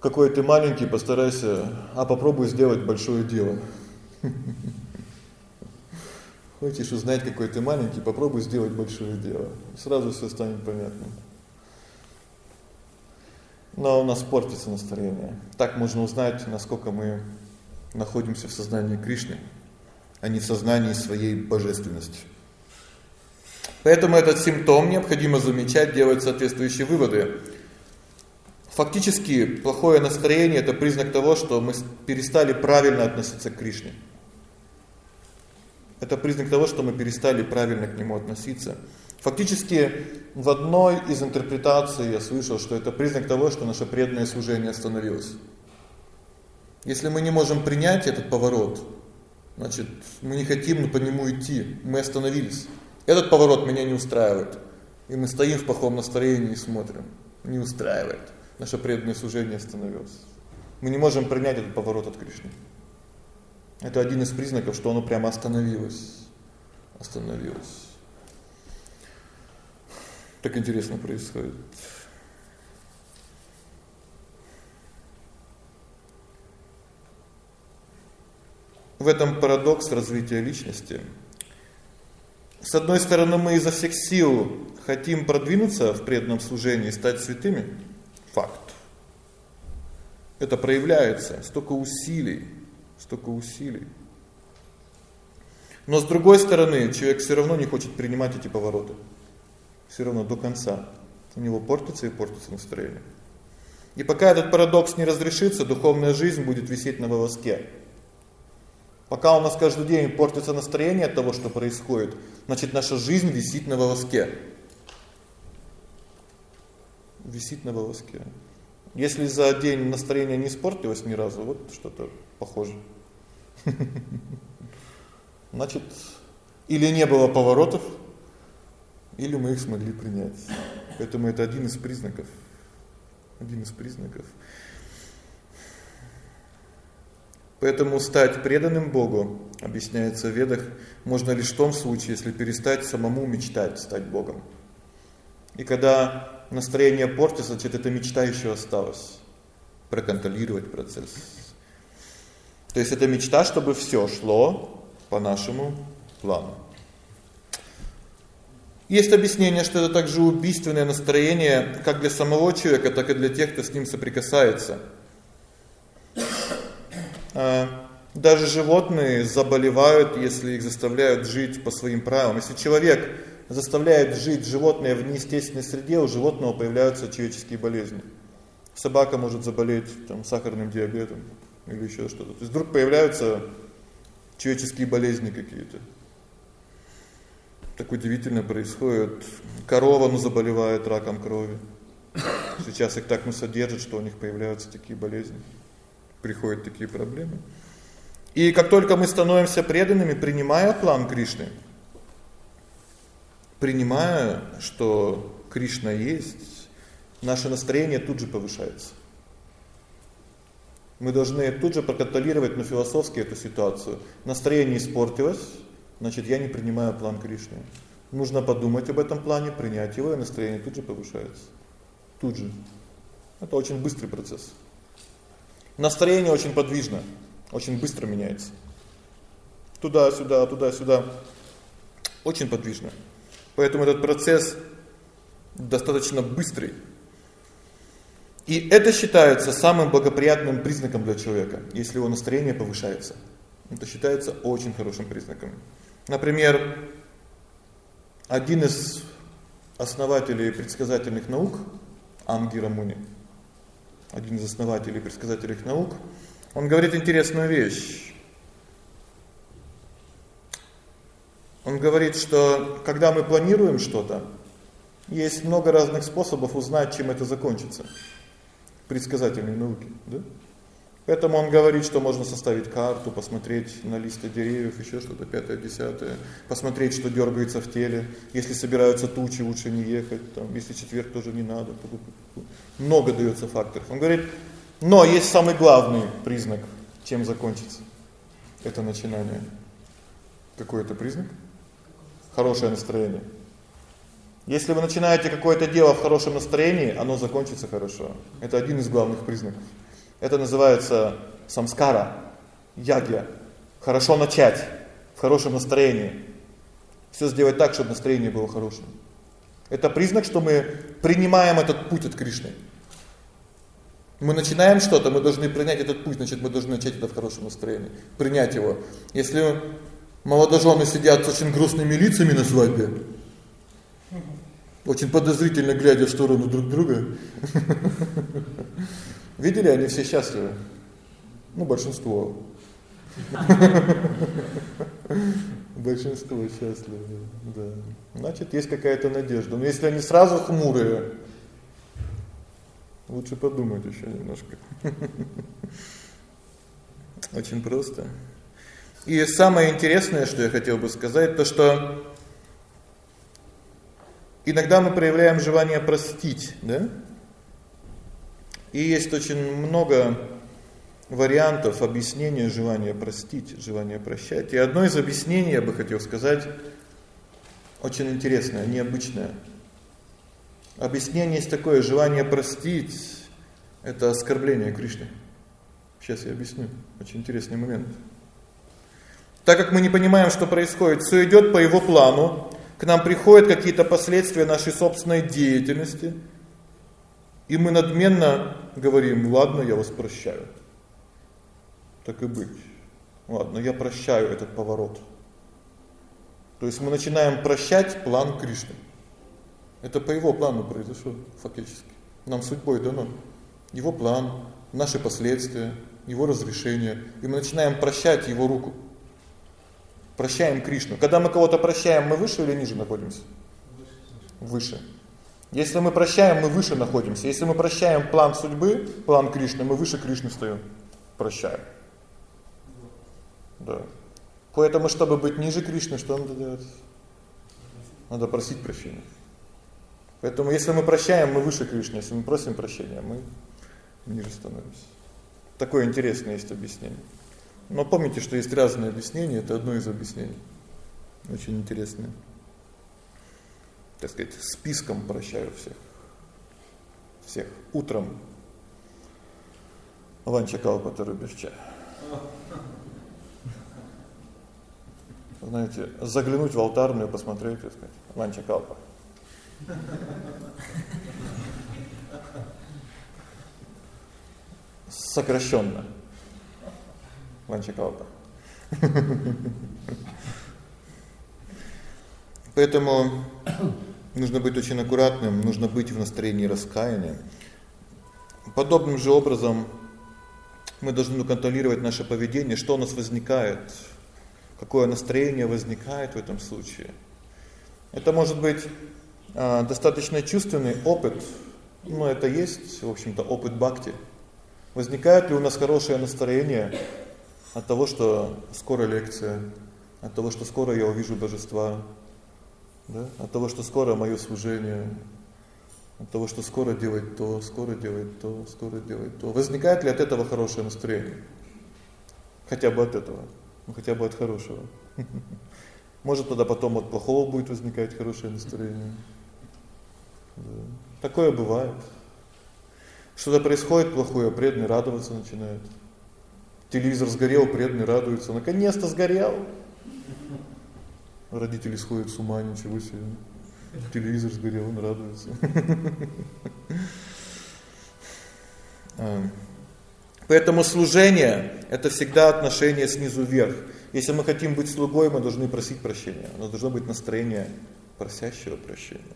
какой ты маленький, постарайся, а попробуй сделать большое дело. Хочешь узнать, какой ты маленький, попробуй сделать большое дело. Сразу все станет понятно. Но у нас портится настроение. Так можно узнать, насколько мы находимся в сознании Кришны, а не в сознании своей божественности. Поэтому этот симптом необходимо замечать, делать соответствующие выводы. Фактически плохое настроение это признак того, что мы перестали правильно относиться к Кришне. Это признак того, что мы перестали правильно к нему относиться. Фактически в одной из интерпретаций я слышал, что это признак того, что наше преданное служение остановилось. Если мы не можем принять этот поворот, значит, мы не хотим по нему идти, мы остановились. Этот поворот меня не устраивает. И мы стоим в плохом настроении и смотрим. Не устраивает. Наше преданное служение остановилось. Мы не можем принять этот поворот от Кришны. Это один из признаков, что оно прямо остановилось. Остановилось. Так интересно происходит. В этом парадокс развития личности. С одной стороны, мы изо всех сил хотим продвинуться в преданном служении, стать святыми. Факт. Это проявляется, столько усилий, столько усилий. Но с другой стороны, человек все равно не хочет принимать эти повороты. Все равно до конца. У него портится и портится настроение. И пока этот парадокс не разрешится, духовная жизнь будет висеть на волоске. Пока у нас каждый день портится настроение от того, что происходит, значит, наша жизнь висит на волоске. Висит на волоске. Если за день настроение не испортилось ни разу, вот что-то похоже. Значит, или не было поворотов, или мы их смогли принять. Поэтому это один из признаков. Один из признаков. Поэтому стать преданным Богу, объясняется в Ведах, можно лишь в том случае, если перестать самому мечтать стать Богом. И когда настроение портится, значит, эта мечта еще осталась. Проконтролировать процесс. То есть это мечта, чтобы все шло по нашему плану. Есть объяснение, что это также убийственное настроение как для самого человека, так и для тех, кто с ним соприкасается. А, даже животные заболевают, если их заставляют жить по своим правилам. Если человек заставляет жить животное в неестественной среде, у животного появляются человеческие болезни. Собака может заболеть там сахарным диабетом или еще что-то. То есть вдруг появляются человеческие болезни какие-то. Так удивительно происходит. Корова ну заболевает раком крови. Сейчас их так ну содержат, что у них появляются такие болезни приходят такие проблемы. И как только мы становимся преданными, принимая план Кришны, принимая, что Кришна есть, наше настроение тут же повышается. Мы должны тут же проконтролировать на философски эту ситуацию. Настроение испортилось, значит, я не принимаю план Кришны. Нужно подумать об этом плане, принять его, и настроение тут же повышается. Тут же. Это очень быстрый процесс. Настроение очень подвижно, очень быстро меняется. Туда-сюда, туда-сюда. Очень подвижно. Поэтому этот процесс достаточно быстрый. И это считается самым благоприятным признаком для человека, если его настроение повышается. Это считается очень хорошим признаком. Например, один из основателей предсказательных наук, Амгира Муни, один из основателей предсказательных наук, он говорит интересную вещь. Он говорит, что когда мы планируем что-то, есть много разных способов узнать, чем это закончится. Предсказательной науки, да? Поэтому он говорит, что можно составить карту, посмотреть на листы деревьев, еще что-то пятое, десятое, посмотреть, что дергается в теле. Если собираются тучи, лучше не ехать, там, если четверг тоже не надо. Много дается факторов. Он говорит: "Но есть самый главный признак, чем закончится это начинание. Какой это признак? Хорошее настроение. Если вы начинаете какое-то дело в хорошем настроении, оно закончится хорошо. Это один из главных признаков. Это называется самскара, ягья. Хорошо начать в хорошем настроении. Все сделать так, чтобы настроение было хорошим. Это признак, что мы принимаем этот путь от Кришны. Мы начинаем что-то, мы должны принять этот путь, значит, мы должны начать это в хорошем настроении, принять его. Если молодожены сидят с очень грустными лицами на свадьбе, очень подозрительно глядя в сторону друг друга. Видели, они все счастливы. Ну, большинство. Большинство счастливы, да. Значит, есть какая-то надежда. Но если они сразу хмурые, лучше подумать еще немножко. Очень просто. И самое интересное, что я хотел бы сказать, то что иногда мы проявляем желание простить, да? И есть очень много вариантов объяснения желания простить, желания прощать. И одно из объяснений, я бы хотел сказать, очень интересное, необычное. Объяснение есть такое: желание простить это оскорбление Кришны. Сейчас я объясню. Очень интересный момент. Так как мы не понимаем, что происходит, все идет по его плану, к нам приходят какие-то последствия нашей собственной деятельности, и мы надменно говорим: "Ладно, я вас прощаю". Так и быть. Ладно, я прощаю этот поворот. То есть мы начинаем прощать план Кришны. Это по его плану произошло фактически. Нам судьбой дано его план, наши последствия, его разрешение, и мы начинаем прощать его руку. Прощаем Кришну. Когда мы кого-то прощаем, мы выше или ниже находимся? Выше. Если мы прощаем, мы выше находимся. Если мы прощаем план судьбы, план Кришны, мы выше Кришны стоим. Прощаем. Да. Поэтому, чтобы быть ниже Кришны, что надо делать? Надо просить прощения. Поэтому, если мы прощаем, мы выше Кришны. Если мы просим прощения, мы ниже становимся. Такое интересное есть объяснение. Но помните, что есть разные объяснения, это одно из объяснений. Очень интересное. Так сказать, списком прощаю всех. Всех. Утром Ванча Калпата Руберча. Знаете, заглянуть в алтарную, посмотреть, так сказать, Ванча Калпа. Сокращенно. Ванчакалпа. Поэтому нужно быть очень аккуратным, нужно быть в настроении раскаяния. Подобным же образом мы должны контролировать наше поведение, что у нас возникает, какое настроение возникает в этом случае. Это может быть а, достаточно чувственный опыт, но это есть, в общем-то, опыт бхакти. Возникает ли у нас хорошее настроение от того, что скоро лекция, от того, что скоро я увижу божества, да? От того, что скоро моё служение, от того, что скоро делать то, скоро делать то, скоро делать то. Возникает ли от этого хорошее настроение? Хотя бы от этого, ну хотя бы от хорошего. Может, тогда потом от плохого будет возникать хорошее настроение. Да. Такое бывает. Что-то происходит плохое, преданный радоваться начинает. Телевизор сгорел, преданный радуется. Наконец-то сгорел. Родители сходят с ума, ничего себе. Телевизор сгорел, он радуется. А. Поэтому служение это всегда отношение снизу вверх. Если мы хотим быть слугой, мы должны просить прощения. У нас должно быть настроение просящего прощения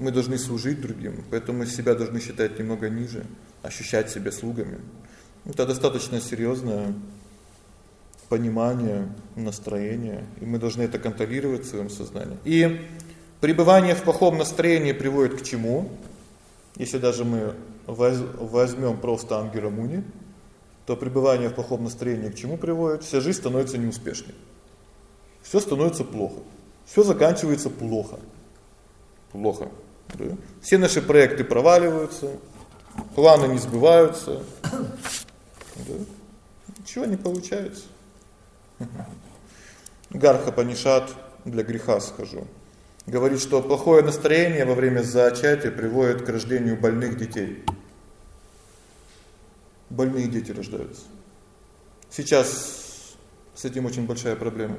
мы должны служить другим, поэтому себя должны считать немного ниже, ощущать себя слугами. Это достаточно серьёзное понимание, настроение, и мы должны это контролировать в своём сознании. И пребывание в плохом настроении приводит к чему? Если даже мы возьмём просто Ангера Муни, то пребывание в плохом настроении к чему приводит? Вся жизнь становится неуспешной. Всё становится плохо. Всё заканчивается плохо. Плохо. Да? Все наши проекты проваливаются, планы не сбываются. Да? Ничего не получается. Гарха Панишат для греха скажу. Говорит, что плохое настроение во время зачатия приводит к рождению больных детей. Больные дети рождаются. Сейчас с этим очень большая проблема.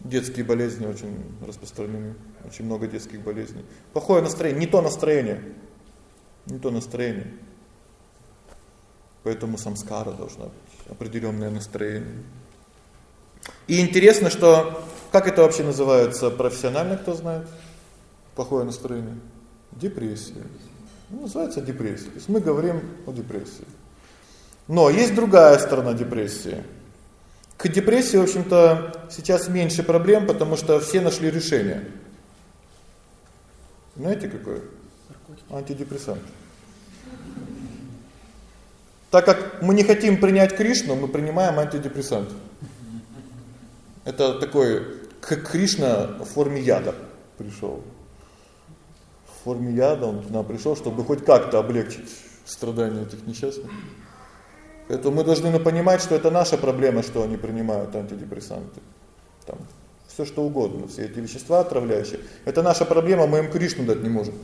Детские болезни очень распространены, очень много детских болезней. Плохое настроение, не то настроение. Не то настроение. Поэтому самскара должна быть определённое настроение. И интересно, что как это вообще называется профессионально, кто знает? Плохое настроение. Депрессия. Ну, называется депрессия. То есть мы говорим о депрессии. Но есть другая сторона депрессии. К депрессии, в общем-то, сейчас меньше проблем, потому что все нашли решение. Знаете какое? Антидепрессант. Так как мы не хотим принять Кришну, мы принимаем антидепрессант. Это такой как Кришна в форме яда пришел. В форме яда он к нам пришел, чтобы хоть как-то облегчить страдания этих несчастных. Поэтому мы должны понимать, что это наша проблема, что они принимают антидепрессанты. Там всё что угодно, все эти вещества отравляющие. Это наша проблема, мы им Кришну дать не можем.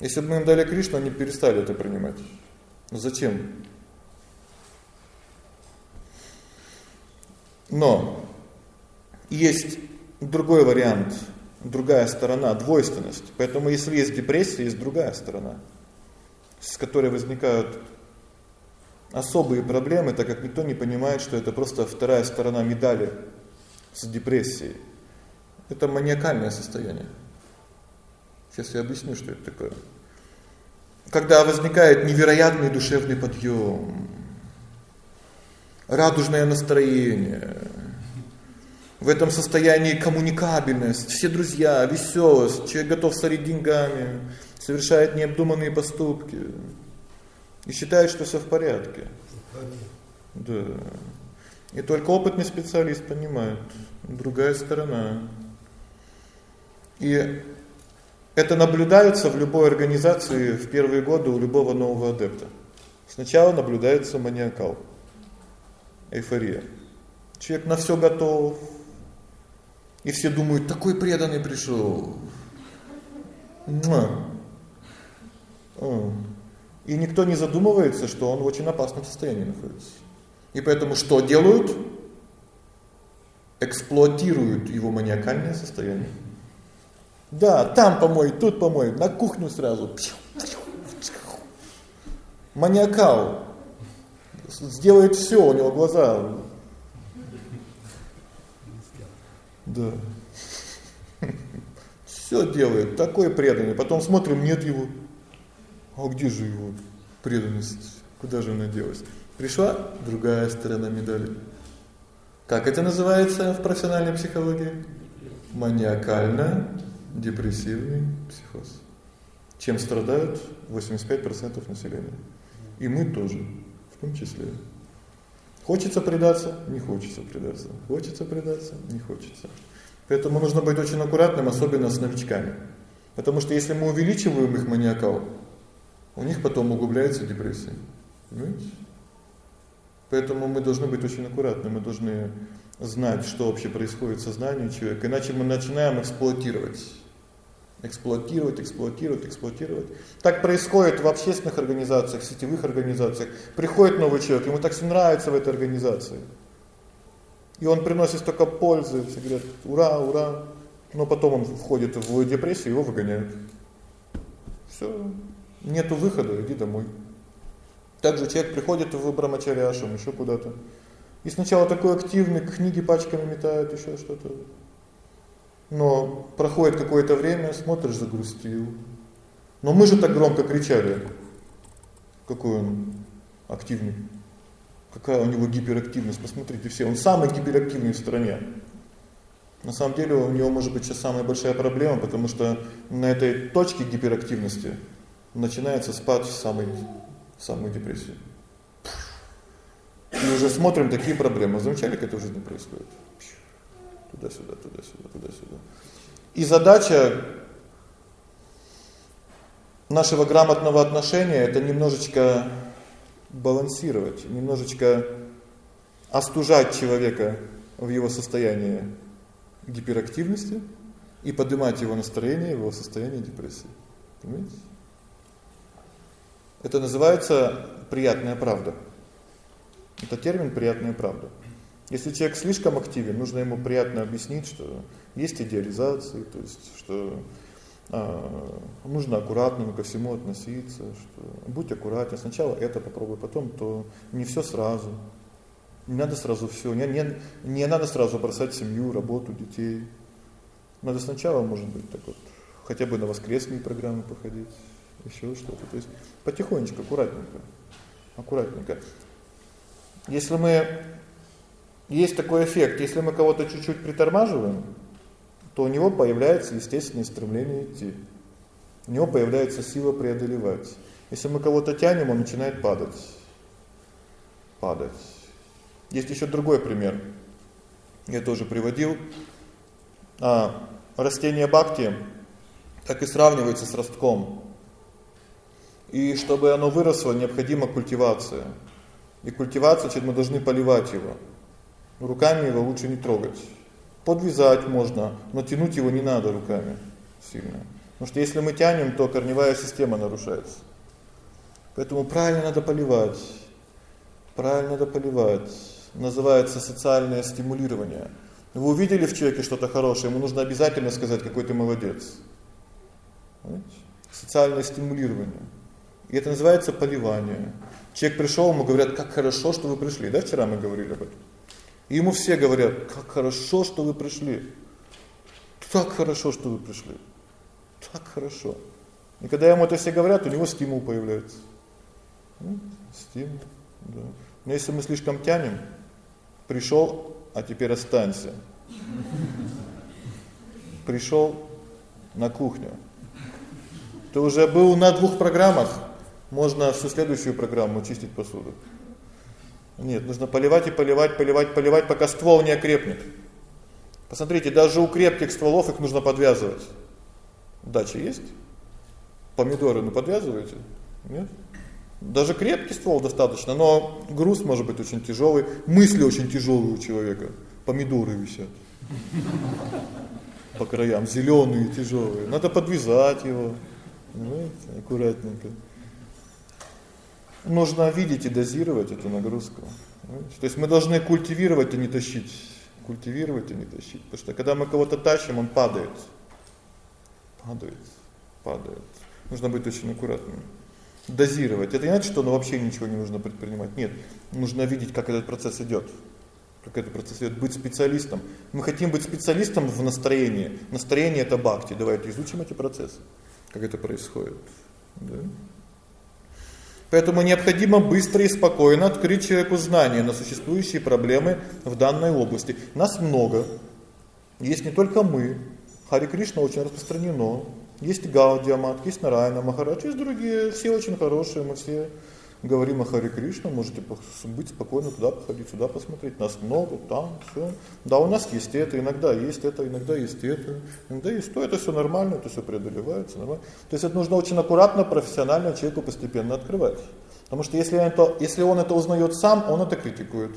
Если бы мы им дали Кришну, они перестали это принимать. Но зачем? Но есть другой вариант, другая сторона, двойственность. Поэтому если есть депрессия, есть другая сторона, с которой возникают особые проблемы, так как никто не понимает, что это просто вторая сторона медали с депрессией. Это маниакальное состояние. Сейчас я объясню, что это такое. Когда возникает невероятный душевный подъем, радужное настроение, в этом состоянии коммуникабельность, все друзья, весёлость, человек готов сорить деньгами, совершает необдуманные поступки и считает, что всё в порядке. Да. И только опытный специалист понимает другая сторона. И это наблюдается в любой организации в первые годы у любого нового адепта. Сначала наблюдается маниакал. Эйфория. Человек на всё готов, и все думают: "Такой преданный пришел". И никто не задумывается, что он в очень опасном состоянии находится. И поэтому что делают? Эксплуатируют его маниакальное состояние. Да, там помой, тут помой, на кухню сразу. Маниакал сделает все, у него глаза Да. Все делает, такой преданный. Потом смотрим, нет его. А где же его преданность? Куда же она делась? Пришла другая сторона медали. Как это называется в профессиональной психологии? Маниакально-депрессивный психоз. Чем страдают 85% населения. И мы тоже, в том числе. Хочется предаться, не хочется предаться. Хочется предаться, не хочется. Поэтому нужно быть очень аккуратным, особенно с новичками. Потому что если мы увеличиваем их маниакал, у них потом углубляется депрессия. Понимаете? Поэтому мы должны быть очень аккуратны, мы должны знать, что вообще происходит в сознании человека, иначе мы начинаем эксплуатировать эксплуатировать, эксплуатировать, эксплуатировать. Так происходит в общественных организациях, в сетевых организациях. Приходит новый человек, ему так все нравится в этой организации. И он приносит только пользы, все говорят: "Ура, ура". Но потом он входит в депрессию, его выгоняют. Всё, нету выхода, иди домой. Также человек приходит в брамачаряшам, ещё куда-то. И сначала такой активный, книги пачками метает, ещё что-то. Но проходит какое-то время, смотришь, загрустил. Но мы же так громко кричали. Какой он активный. Какая у него гиперактивность, посмотрите все. Он самый гиперактивный в стране. На самом деле у него может быть сейчас самая большая проблема, потому что на этой точке гиперактивности начинается спад самой самую депрессию. И уже смотрим такие проблемы. Замечали, как это уже не происходит? Туда-сюда, туда-сюда, туда-сюда. И задача нашего грамотного отношения это немножечко балансировать, немножечко остужать человека в его состоянии гиперактивности и поднимать его настроение его состоянии депрессии. Понимаете? Это называется приятная правда. Это термин приятная правда. Если человек слишком активен, нужно ему приятно объяснить, что есть идеализации, то есть что а, нужно аккуратно ко всему относиться, что будь аккуратен, сначала это попробуй, потом то, не все сразу. Не надо сразу все, не не не надо сразу бросать семью, работу, детей. Надо сначала, может быть, так вот хотя бы на воскресные программы походить, еще что-то. То есть потихонечку, аккуратненько. Аккуратненько. Если мы есть такой эффект, если мы кого-то чуть-чуть притормаживаем, то у него появляется естественное стремление идти. У него появляется сила преодолевать. Если мы кого-то тянем, он начинает падать. Падать. Есть еще другой пример. Я тоже приводил. А растение бхакти так и сравнивается с ростком. И чтобы оно выросло, необходима культивация. И культивация, значит, мы должны поливать его. Руками его лучше не трогать. Подвязать можно, но тянуть его не надо руками сильно. Потому что если мы тянем, то корневая система нарушается. Поэтому правильно надо поливать. Правильно надо поливать. Называется социальное стимулирование. Вы увидели в человеке что-то хорошее, ему нужно обязательно сказать, какой ты молодец. Понимаете? Социальное стимулирование. И это называется поливание. Человек пришел, ему говорят: "Как хорошо, что вы пришли". Да, вчера мы говорили об этом. И ему все говорят: "Как хорошо, что вы пришли". Так хорошо, что вы пришли. Так хорошо. И когда ему это все говорят, у него стимул появляется. Ну, стимул, да. Но если мы слишком тянем, пришел, а теперь останься. Пришел на кухню. Ты уже был на двух программах, можно всю следующую программу чистить посуду. Нет, нужно поливать и поливать, поливать, поливать, пока ствол не окрепнет. Посмотрите, даже у крепких стволов их нужно подвязывать. Дача есть? Помидоры ну подвязываете? Нет? Даже крепкий ствол достаточно, но груз может быть очень тяжелый, мысли очень тяжелые у человека. Помидоры висят. По краям зеленые, тяжелые. Надо подвязать его. Понимаете? Аккуратненько. Нужно видеть и дозировать эту нагрузку. То есть мы должны культивировать, а не тащить. Культивировать, а не тащить. Потому что когда мы кого-то тащим, он падает. Падает. Падает. Нужно быть очень аккуратным. Дозировать. Это не значит, что ну вообще ничего не нужно предпринимать. Нет. Нужно видеть, как этот процесс идет как этот процесс идет, быть специалистом. Мы хотим быть специалистом в настроении. Настроение это бхакти. Давайте изучим эти процессы как это происходит. Да? Поэтому необходимо быстро и спокойно открыть человеку знания на существующие проблемы в данной области. Нас много. Есть не только мы. Хари Кришна очень распространено. Есть Гаудиамат, есть Нарайна Махарадж, есть другие, все очень хорошие, мы все говорим о Харе Кришна, можете быть спокойно туда походить, сюда посмотреть, нас много, там, все. Да, у нас есть это, иногда есть это, иногда есть это, иногда есть то, это все нормально, это все преодолевается, нормально. То есть это нужно очень аккуратно, профессионально человеку постепенно открывать. Потому что если он это, если он это узнает сам, он это критикует.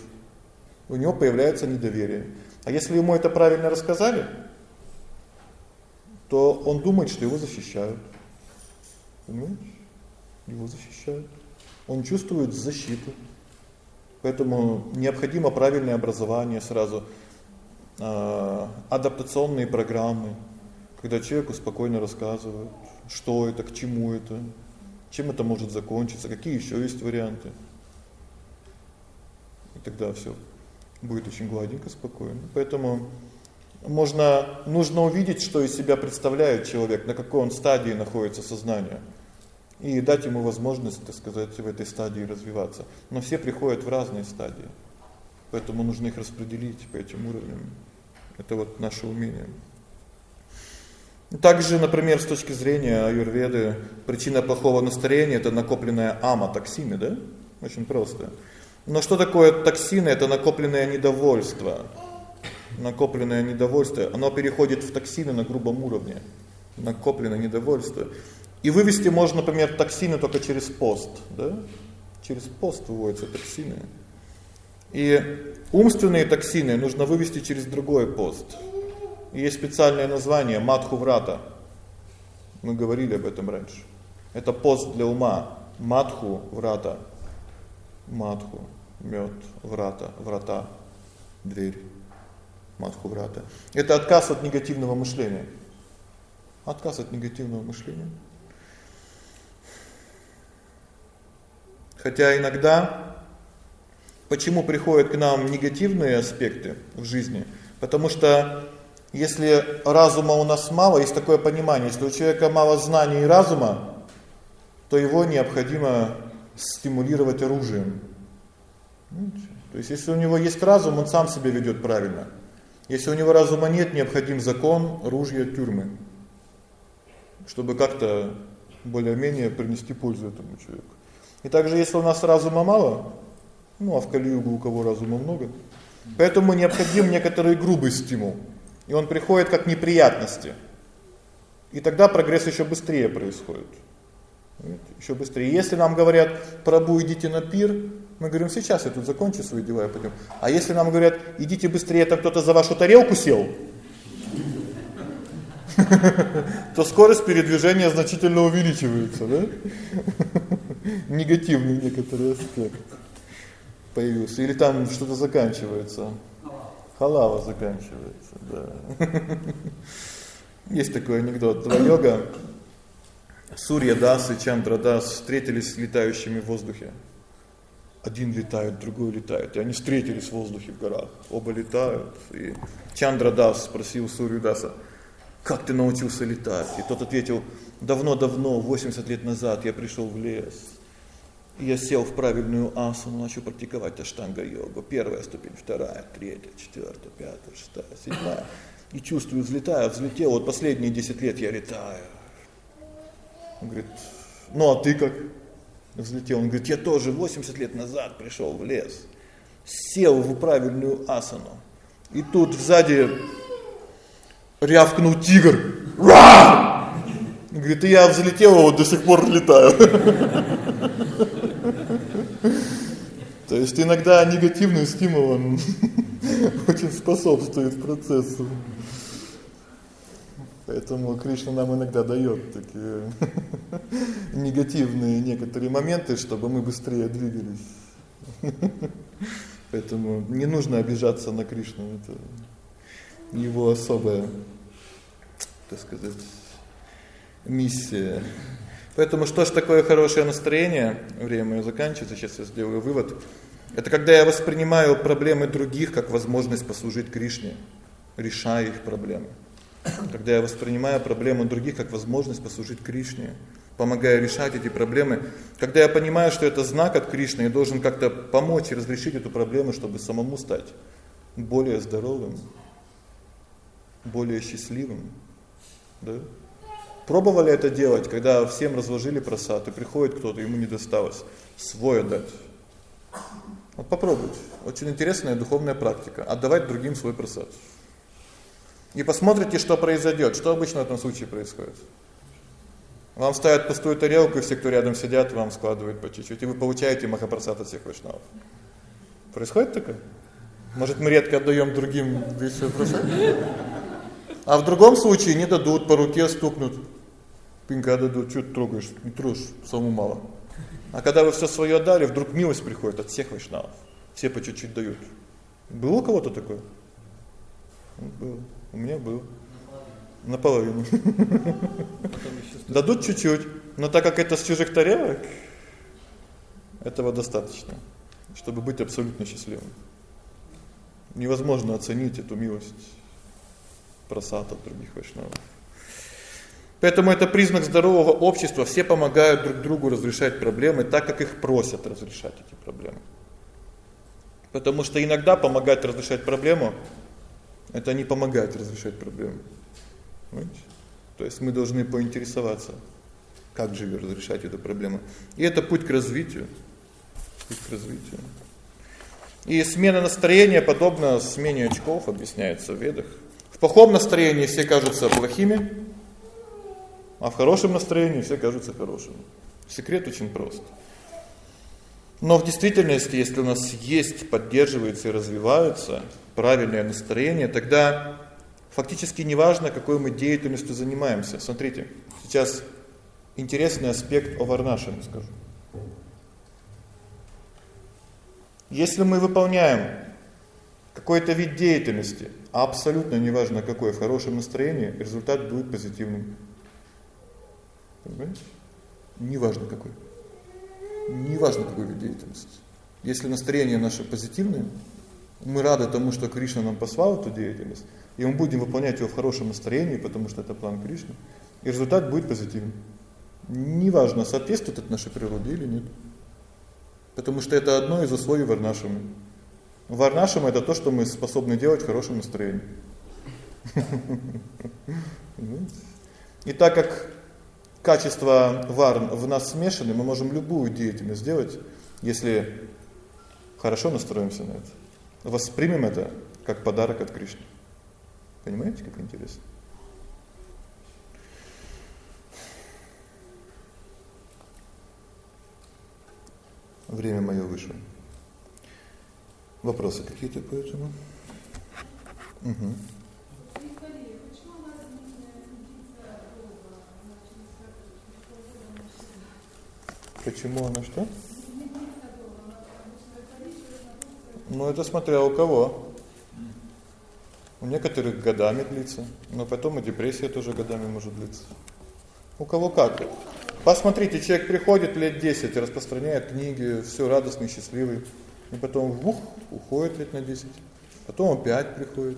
У него появляется недоверие. А если ему это правильно рассказали, то он думает, что его защищают. Понимаете? Его защищают он чувствует защиту. Поэтому необходимо правильное образование сразу, э, адаптационные программы, когда человеку спокойно рассказывают, что это, к чему это, чем это может закончиться, какие еще есть варианты. И тогда все будет очень гладенько, спокойно. Поэтому можно нужно увидеть, что из себя представляет человек, на какой он стадии находится сознания и дать ему возможность, так сказать, в этой стадии развиваться. Но все приходят в разные стадии. Поэтому нужно их распределить по этим уровням. Это вот наше умение. Также, например, с точки зрения аюрведы, причина плохого настроения это накопленная ама токсины, да? Очень просто. Но что такое токсины? Это накопленное недовольство. Накопленное недовольство, оно переходит в токсины на грубом уровне. Накопленное недовольство. И вывести можно, например, токсины только через пост, да? Через пост выводятся токсины. И умственные токсины нужно вывести через другой пост. И есть специальное название матху-врата. Мы говорили об этом раньше. Это пост для ума. Матху-врата. Матху, мед, врата, врата. дверь. Мадхурата. Это отказ от негативного мышления. Отказ от негативного мышления. Хотя иногда почему приходят к нам негативные аспекты в жизни? Потому что если разума у нас мало, есть такое понимание, если у человека мало знаний и разума, то его необходимо стимулировать оружием. То есть если у него есть разум, он сам себя ведет правильно. Если у него разума нет, необходим закон, ружья, тюрьмы. Чтобы как-то более-менее принести пользу этому человеку. И также если у нас разума мало, ну а в Кали-югу у кого разума много, поэтому необходим некоторый грубый стимул. И он приходит как неприятности. И тогда прогресс еще быстрее происходит. Еще быстрее. Если нам говорят: "Прабу, идите на пир", мы говорим: "Сейчас я тут закончу свои дела и пойдем". А если нам говорят: "Идите быстрее, там кто-то за вашу тарелку сел", то скорость передвижения значительно увеличивается, да? Негативный некоторый аспект появился или там что-то заканчивается. Халава заканчивается, да. Есть такой анекдот. Два йога Сурья Дас и Чандра Дас встретились летающими в воздухе. Один летает, другой летает. И они встретились в воздухе в горах. Оба летают. И Чандра Дас спросил Сурью Даса: "Как ты научился летать?" И тот ответил: "Давно-давно, 80 лет назад я пришел в лес. Я сел в правильную асану, начал практиковать аштанга-йогу. Первая ступень, вторая, третья, четвертая, пятая, шестая, седьмая. И чувствую, взлетаю, взлетел. Вот последние 10 лет я летаю. Он говорит: "Ну а ты как?" Взлетел. Он говорит: "Я тоже 80 лет назад пришел в лес. Сел в правильную асану. И тут сзади рявкнул тигр. Ра! Говорит: "И я взлетел, а вот до сих пор летаю". То есть иногда негативный стимул он очень способствует процессу. Поэтому Кришна нам иногда даёт такие негативные некоторые моменты, чтобы мы быстрее двигались. Поэтому не нужно обижаться на Кришну, это его особая, так сказать, миссия. Поэтому что ж такое хорошее настроение? Время моё заканчивается, сейчас я сделаю вывод. Это когда я воспринимаю проблемы других как возможность послужить Кришне, решая их проблемы. Когда я воспринимаю проблемы других как возможность послужить Кришне, помогая решать эти проблемы, когда я понимаю, что это знак от Кришны, я должен как-то помочь и разрешить эту проблему, чтобы самому стать более здоровым, более счастливым. Да? Пробовали это делать, когда всем разложили просад, и приходит кто-то, ему не досталось, свой отдать. Вот попробуйте. Очень интересная духовная практика отдавать другим свой просад. И посмотрите, что произойдет. Что обычно в этом случае происходит? Вам ставят пустую тарелку, и все, кто рядом сидят, вам складывают по чуть-чуть, и вы получаете махапрасад от всех вайшнавов. Происходит такое? Может, мы редко отдаём другим свой просад? А в другом случае не дадут, по руке стукнут. Пинка дадут, что ты трогаешь? Не трожь, самому мало. А когда вы всё своё отдали, вдруг милость приходит от всех вайшнавов. Все по чуть-чуть дают. Было у кого-то такое? Было. У меня был. Наполовину. Дадут чуть-чуть, но так как это с чужих тарелок, этого достаточно, чтобы быть абсолютно счастливым. Невозможно оценить эту милость просад от других вайшнавов. Поэтому это признак здорового общества. Все помогают друг другу разрешать проблемы так, как их просят разрешать эти проблемы. Потому что иногда помогать разрешать проблему это не помогает разрешать проблему. Понимаете? То есть мы должны поинтересоваться, как же разрешать эту проблему. И это путь к развитию. Путь к развитию. И смена настроения подобна смене очков, объясняется в Ведах. В плохом настроении все кажутся плохими, а в хорошем настроении все кажутся хорошими. Секрет очень прост. Но в действительности, если у нас есть, поддерживается и развивается правильное настроение, тогда фактически неважно, какой мы деятельностью занимаемся. Смотрите, сейчас интересный аспект о варнашами скажу. Если мы выполняем какой-то вид деятельности, абсолютно неважно какой, в хорошем настроении, результат будет позитивным. Понимаете? Неважно какой. Неважно какой вид деятельности. Если настроение наше позитивное, мы рады тому, что Кришна нам послал эту деятельность, и мы будем выполнять ее в хорошем настроении, потому что это план Кришны, и результат будет позитивным. Неважно, соответствует это нашей природе или нет. Потому что это одно из условий варнашамы. Варнашама это то, что мы способны делать в хорошем настроении. И так как качества варн в нас смешаны, мы можем любую деятельность сделать, если хорошо настроимся на это. Воспримем это как подарок от Кришны. Понимаете, как интересно? Время мое вышло. Вопросы какие-то по этому? Угу. Почему она что? Ну это смотря у кого. У некоторых годами длится, но потом и депрессия тоже годами может длиться. У кого как. Посмотрите, человек приходит лет 10, распространяет книги, все радостный, счастливый, и потом вух, уходит лет на 10. Потом опять приходит.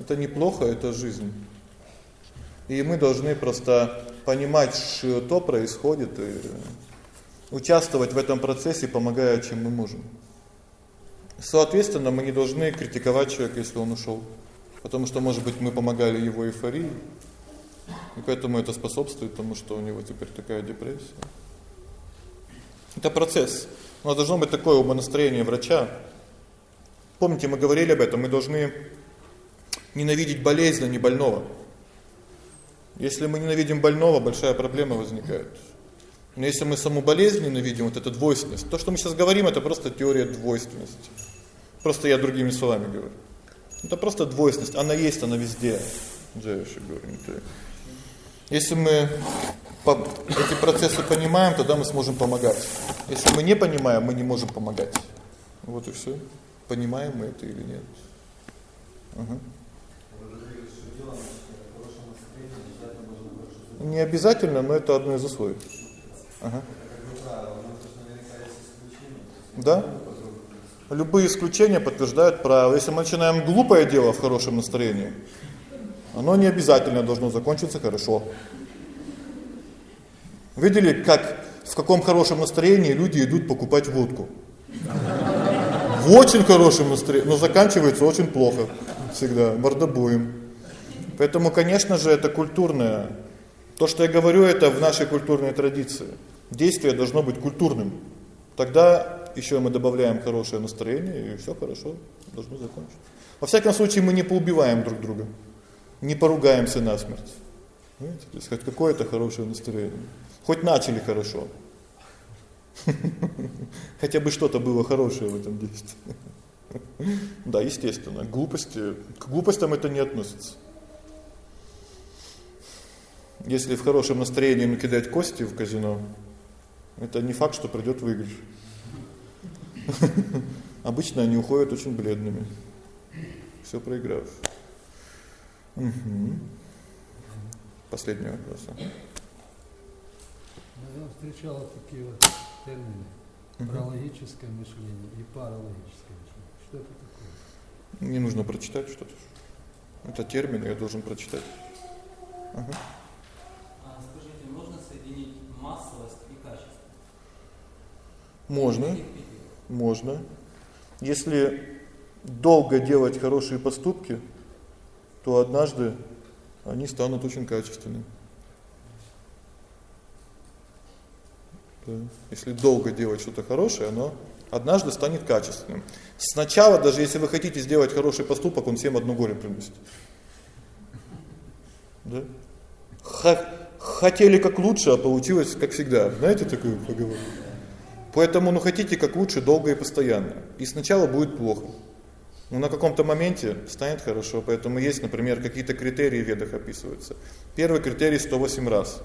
Это неплохо, это жизнь. И мы должны просто понимать, что происходит и участвовать в этом процессе, помогая, чем мы можем. Соответственно, мы не должны критиковать человека, если он ушел, потому что, может быть, мы помогали его эйфории. И поэтому это способствует тому, что у него теперь такая депрессия. Это процесс. Но должно быть такое умонастроение врача. Помните, мы говорили об этом, мы должны ненавидеть болезнь, а не больного. Если мы ненавидим больного, большая проблема возникает. Но если мы саму болезнь ненавидим, вот эта двойственность, то, что мы сейчас говорим, это просто теория двойственности. Просто я другими словами говорю. Это просто двойственность, она есть, она везде. Не то. Если мы эти процессы понимаем, тогда мы сможем помогать. Если мы не понимаем, мы не можем помогать. Вот и всё. Понимаем мы это или нет. Угу. Не обязательно, но это одно из условий. Ага. Да? Любые исключения подтверждают правило. Если мы начинаем глупое дело в хорошем настроении, оно не обязательно должно закончиться хорошо. Видели, как в каком хорошем настроении люди идут покупать водку? В очень хорошем настроении, но заканчивается очень плохо всегда, мордобоем. Поэтому, конечно же, это культурное то, что я говорю, это в нашей культурной традиции. Действие должно быть культурным. Тогда еще мы добавляем хорошее настроение, и все хорошо, должно закончиться. Во всяком случае, мы не поубиваем друг друга. Не поругаемся насмерть. Понимаете? То есть хоть какое-то хорошее настроение. Хоть начали хорошо. Хотя бы что-то было хорошее в этом действии. Да, естественно, глупости, к глупостям это не относится. Если в хорошем настроении накидать кости в казино, это не факт, что придёт выигрыш. Обычно они уходят очень бледными. Всё проиграв. Угу. Последний вопрос. Я встречал такие вот термины. Угу. Прологическое мышление и паралогическое мышление. Что это такое? Не нужно прочитать что-то. Это термины, я должен прочитать. Ага. Можно. Можно. Если долго делать хорошие поступки, то однажды они станут очень качественными. Да. Если долго делать что-то хорошее, оно однажды станет качественным. Сначала, даже если вы хотите сделать хороший поступок, он всем одно горе приносит. Да? Хотели как лучше, а получилось как всегда. Знаете такую поговорку? Поэтому, ну хотите как лучше, долго и постоянно. И сначала будет плохо. Но на каком-то моменте станет хорошо. Поэтому есть, например, какие-то критерии в ведах описываются. Первый критерий 108 раз.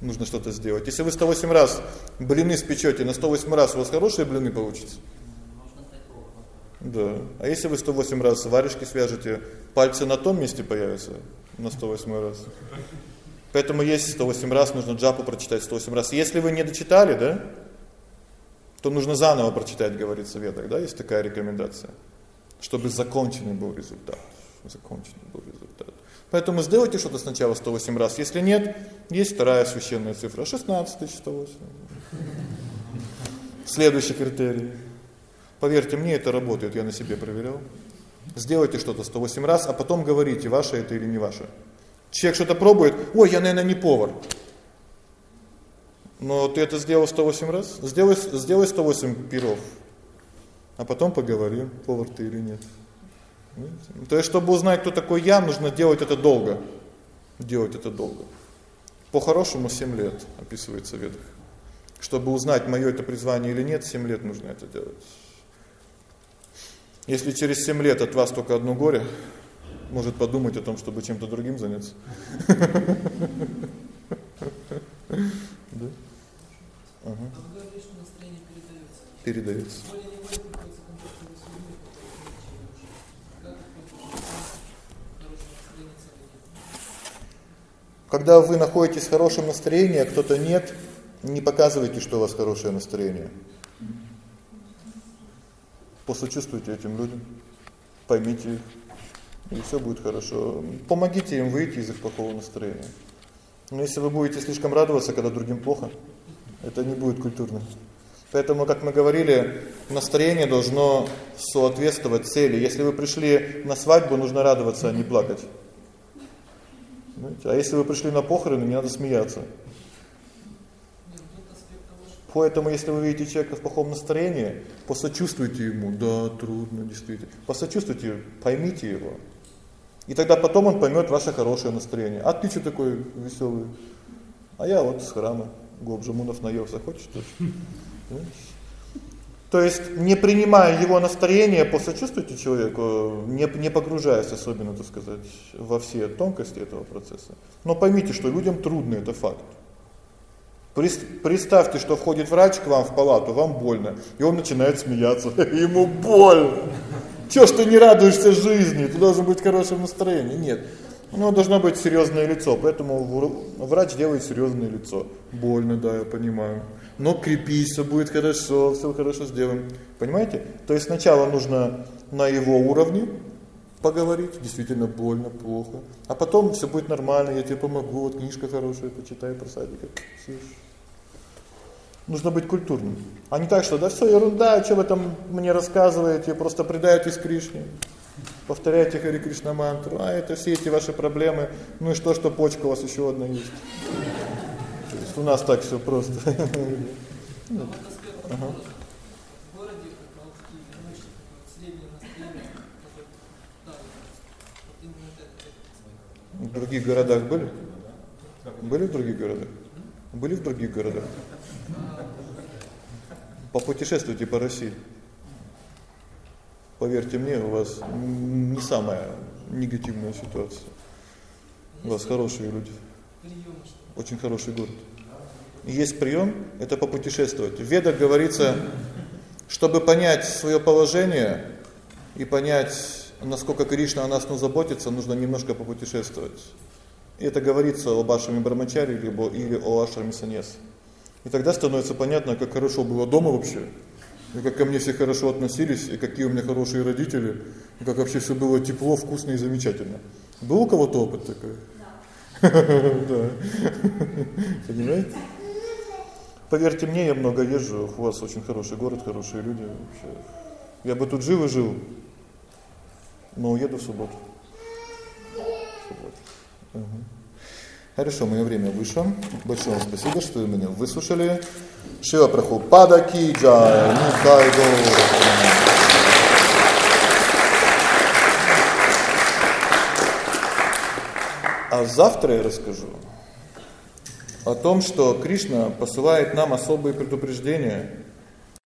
Нужно что-то сделать. Если вы 108 раз блины спечёте, на 108 раз у вас хорошие блины получатся. Да. А если вы 108 раз варежки свяжете, пальцы на том месте появятся на 108 раз. Поэтому есть 108 раз нужно джапу прочитать 108 раз. Если вы не дочитали, да? То нужно заново прочитать, говорится в ведах, да? Есть такая рекомендация, чтобы законченный был результат. Законченный был результат. Поэтому сделайте что-то сначала 108 раз. Если нет, есть вторая священная цифра 16108. Следующий критерий. Поверьте мне, это работает, я на себе проверял. Сделайте что-то 108 раз, а потом говорите, ваше это или не ваше. Человек что-то пробует: "Ой, я, наверное, не повар". Но ты это сделал 108 раз? Сделай сделай 108 пиров. А потом поговорим, повар ты или нет. То есть, чтобы узнать, кто такой я, нужно делать это долго. Делать это долго. По-хорошему 7 лет описывается в ведах. Чтобы узнать, моё это призвание или нет, 7 лет нужно это делать. Если через 7 лет от вас только одно горе, может подумать о том, чтобы чем-то другим заняться. Да? Ага. Передается. Когда вы находитесь в хорошем настроении, а кто-то нет, не показывайте, что у вас хорошее настроение. Посочувствуйте этим людям, поймите их, и всё будет хорошо. Помогите им выйти из их плохого настроения. Но если вы будете слишком радоваться, когда другим плохо, это не будет культурно. Поэтому, как мы говорили, настроение должно соответствовать цели. Если вы пришли на свадьбу, нужно радоваться, а не плакать. Знаете? А если вы пришли на похороны, не надо смеяться. Поэтому, если вы видите человека в плохом настроении, посочувствуйте ему. Да, трудно, действительно. Посочувствуйте, поймите его. И тогда потом он поймет ваше хорошее настроение. А ты что такой веселый? А я вот с храма Гобжамунов наелся, хочешь тоже? То есть, не принимая его настроение, посочувствуйте человеку, не не погружаясь особенно, так сказать, во все тонкости этого процесса. Но поймите, что людям трудно, это факт. Представьте, что входит врач к вам в палату, вам больно, и он начинает смеяться. Ему больно. Что ж ты не радуешься жизни? Ты должен быть в хорошем настроении. Нет. У него должно быть серьезное лицо, поэтому врач делает серьезное лицо. Больно, да, я понимаю. Но крепись, всё будет хорошо, всё хорошо сделаем. Понимаете? То есть сначала нужно на его уровне поговорить, действительно больно, плохо. А потом всё будет нормально, я тебе помогу, вот книжка хорошая, почитай про садика. Слышишь? Нужно быть культурным. А не так, что да всё ерунда, что вы там мне рассказываете, просто предаетесь Кришне. Повторяйте Хари Кришна мантру. А это все эти ваши проблемы. Ну и что, что почка у вас ещё одна есть. То есть у нас так всё просто. Ага. В других городах были? Были в других городах? Были в других городах? Попутешествуйте по России. Поверьте мне, у вас не самая негативная ситуация. У вас хорошие люди. Очень хороший город. Есть прием это попутешествовать. В Ведах говорится, чтобы понять свое положение и понять, насколько Кришна о нас ну заботится, нужно немножко попутешествовать. И это говорится об Ашраме Брамачари либо или о Ашраме Саньяс. И тогда становится понятно, как хорошо было дома вообще. И как ко мне все хорошо относились, и какие у меня хорошие родители, и как вообще все было тепло, вкусно и замечательно. Был у кого-то опыт такой? Да. Да. Понимаете? Поверьте мне, я много езжу, у вас очень хороший город, хорошие люди вообще. Я бы тут жил и жил. Но уеду в субботу. В субботу. Угу. Хорошо, мое время вышло. Большое вам спасибо, что вы меня выслушали. Шива Прабхупада ки джай, Нихай А завтра я расскажу о том, что Кришна посылает нам особые предупреждения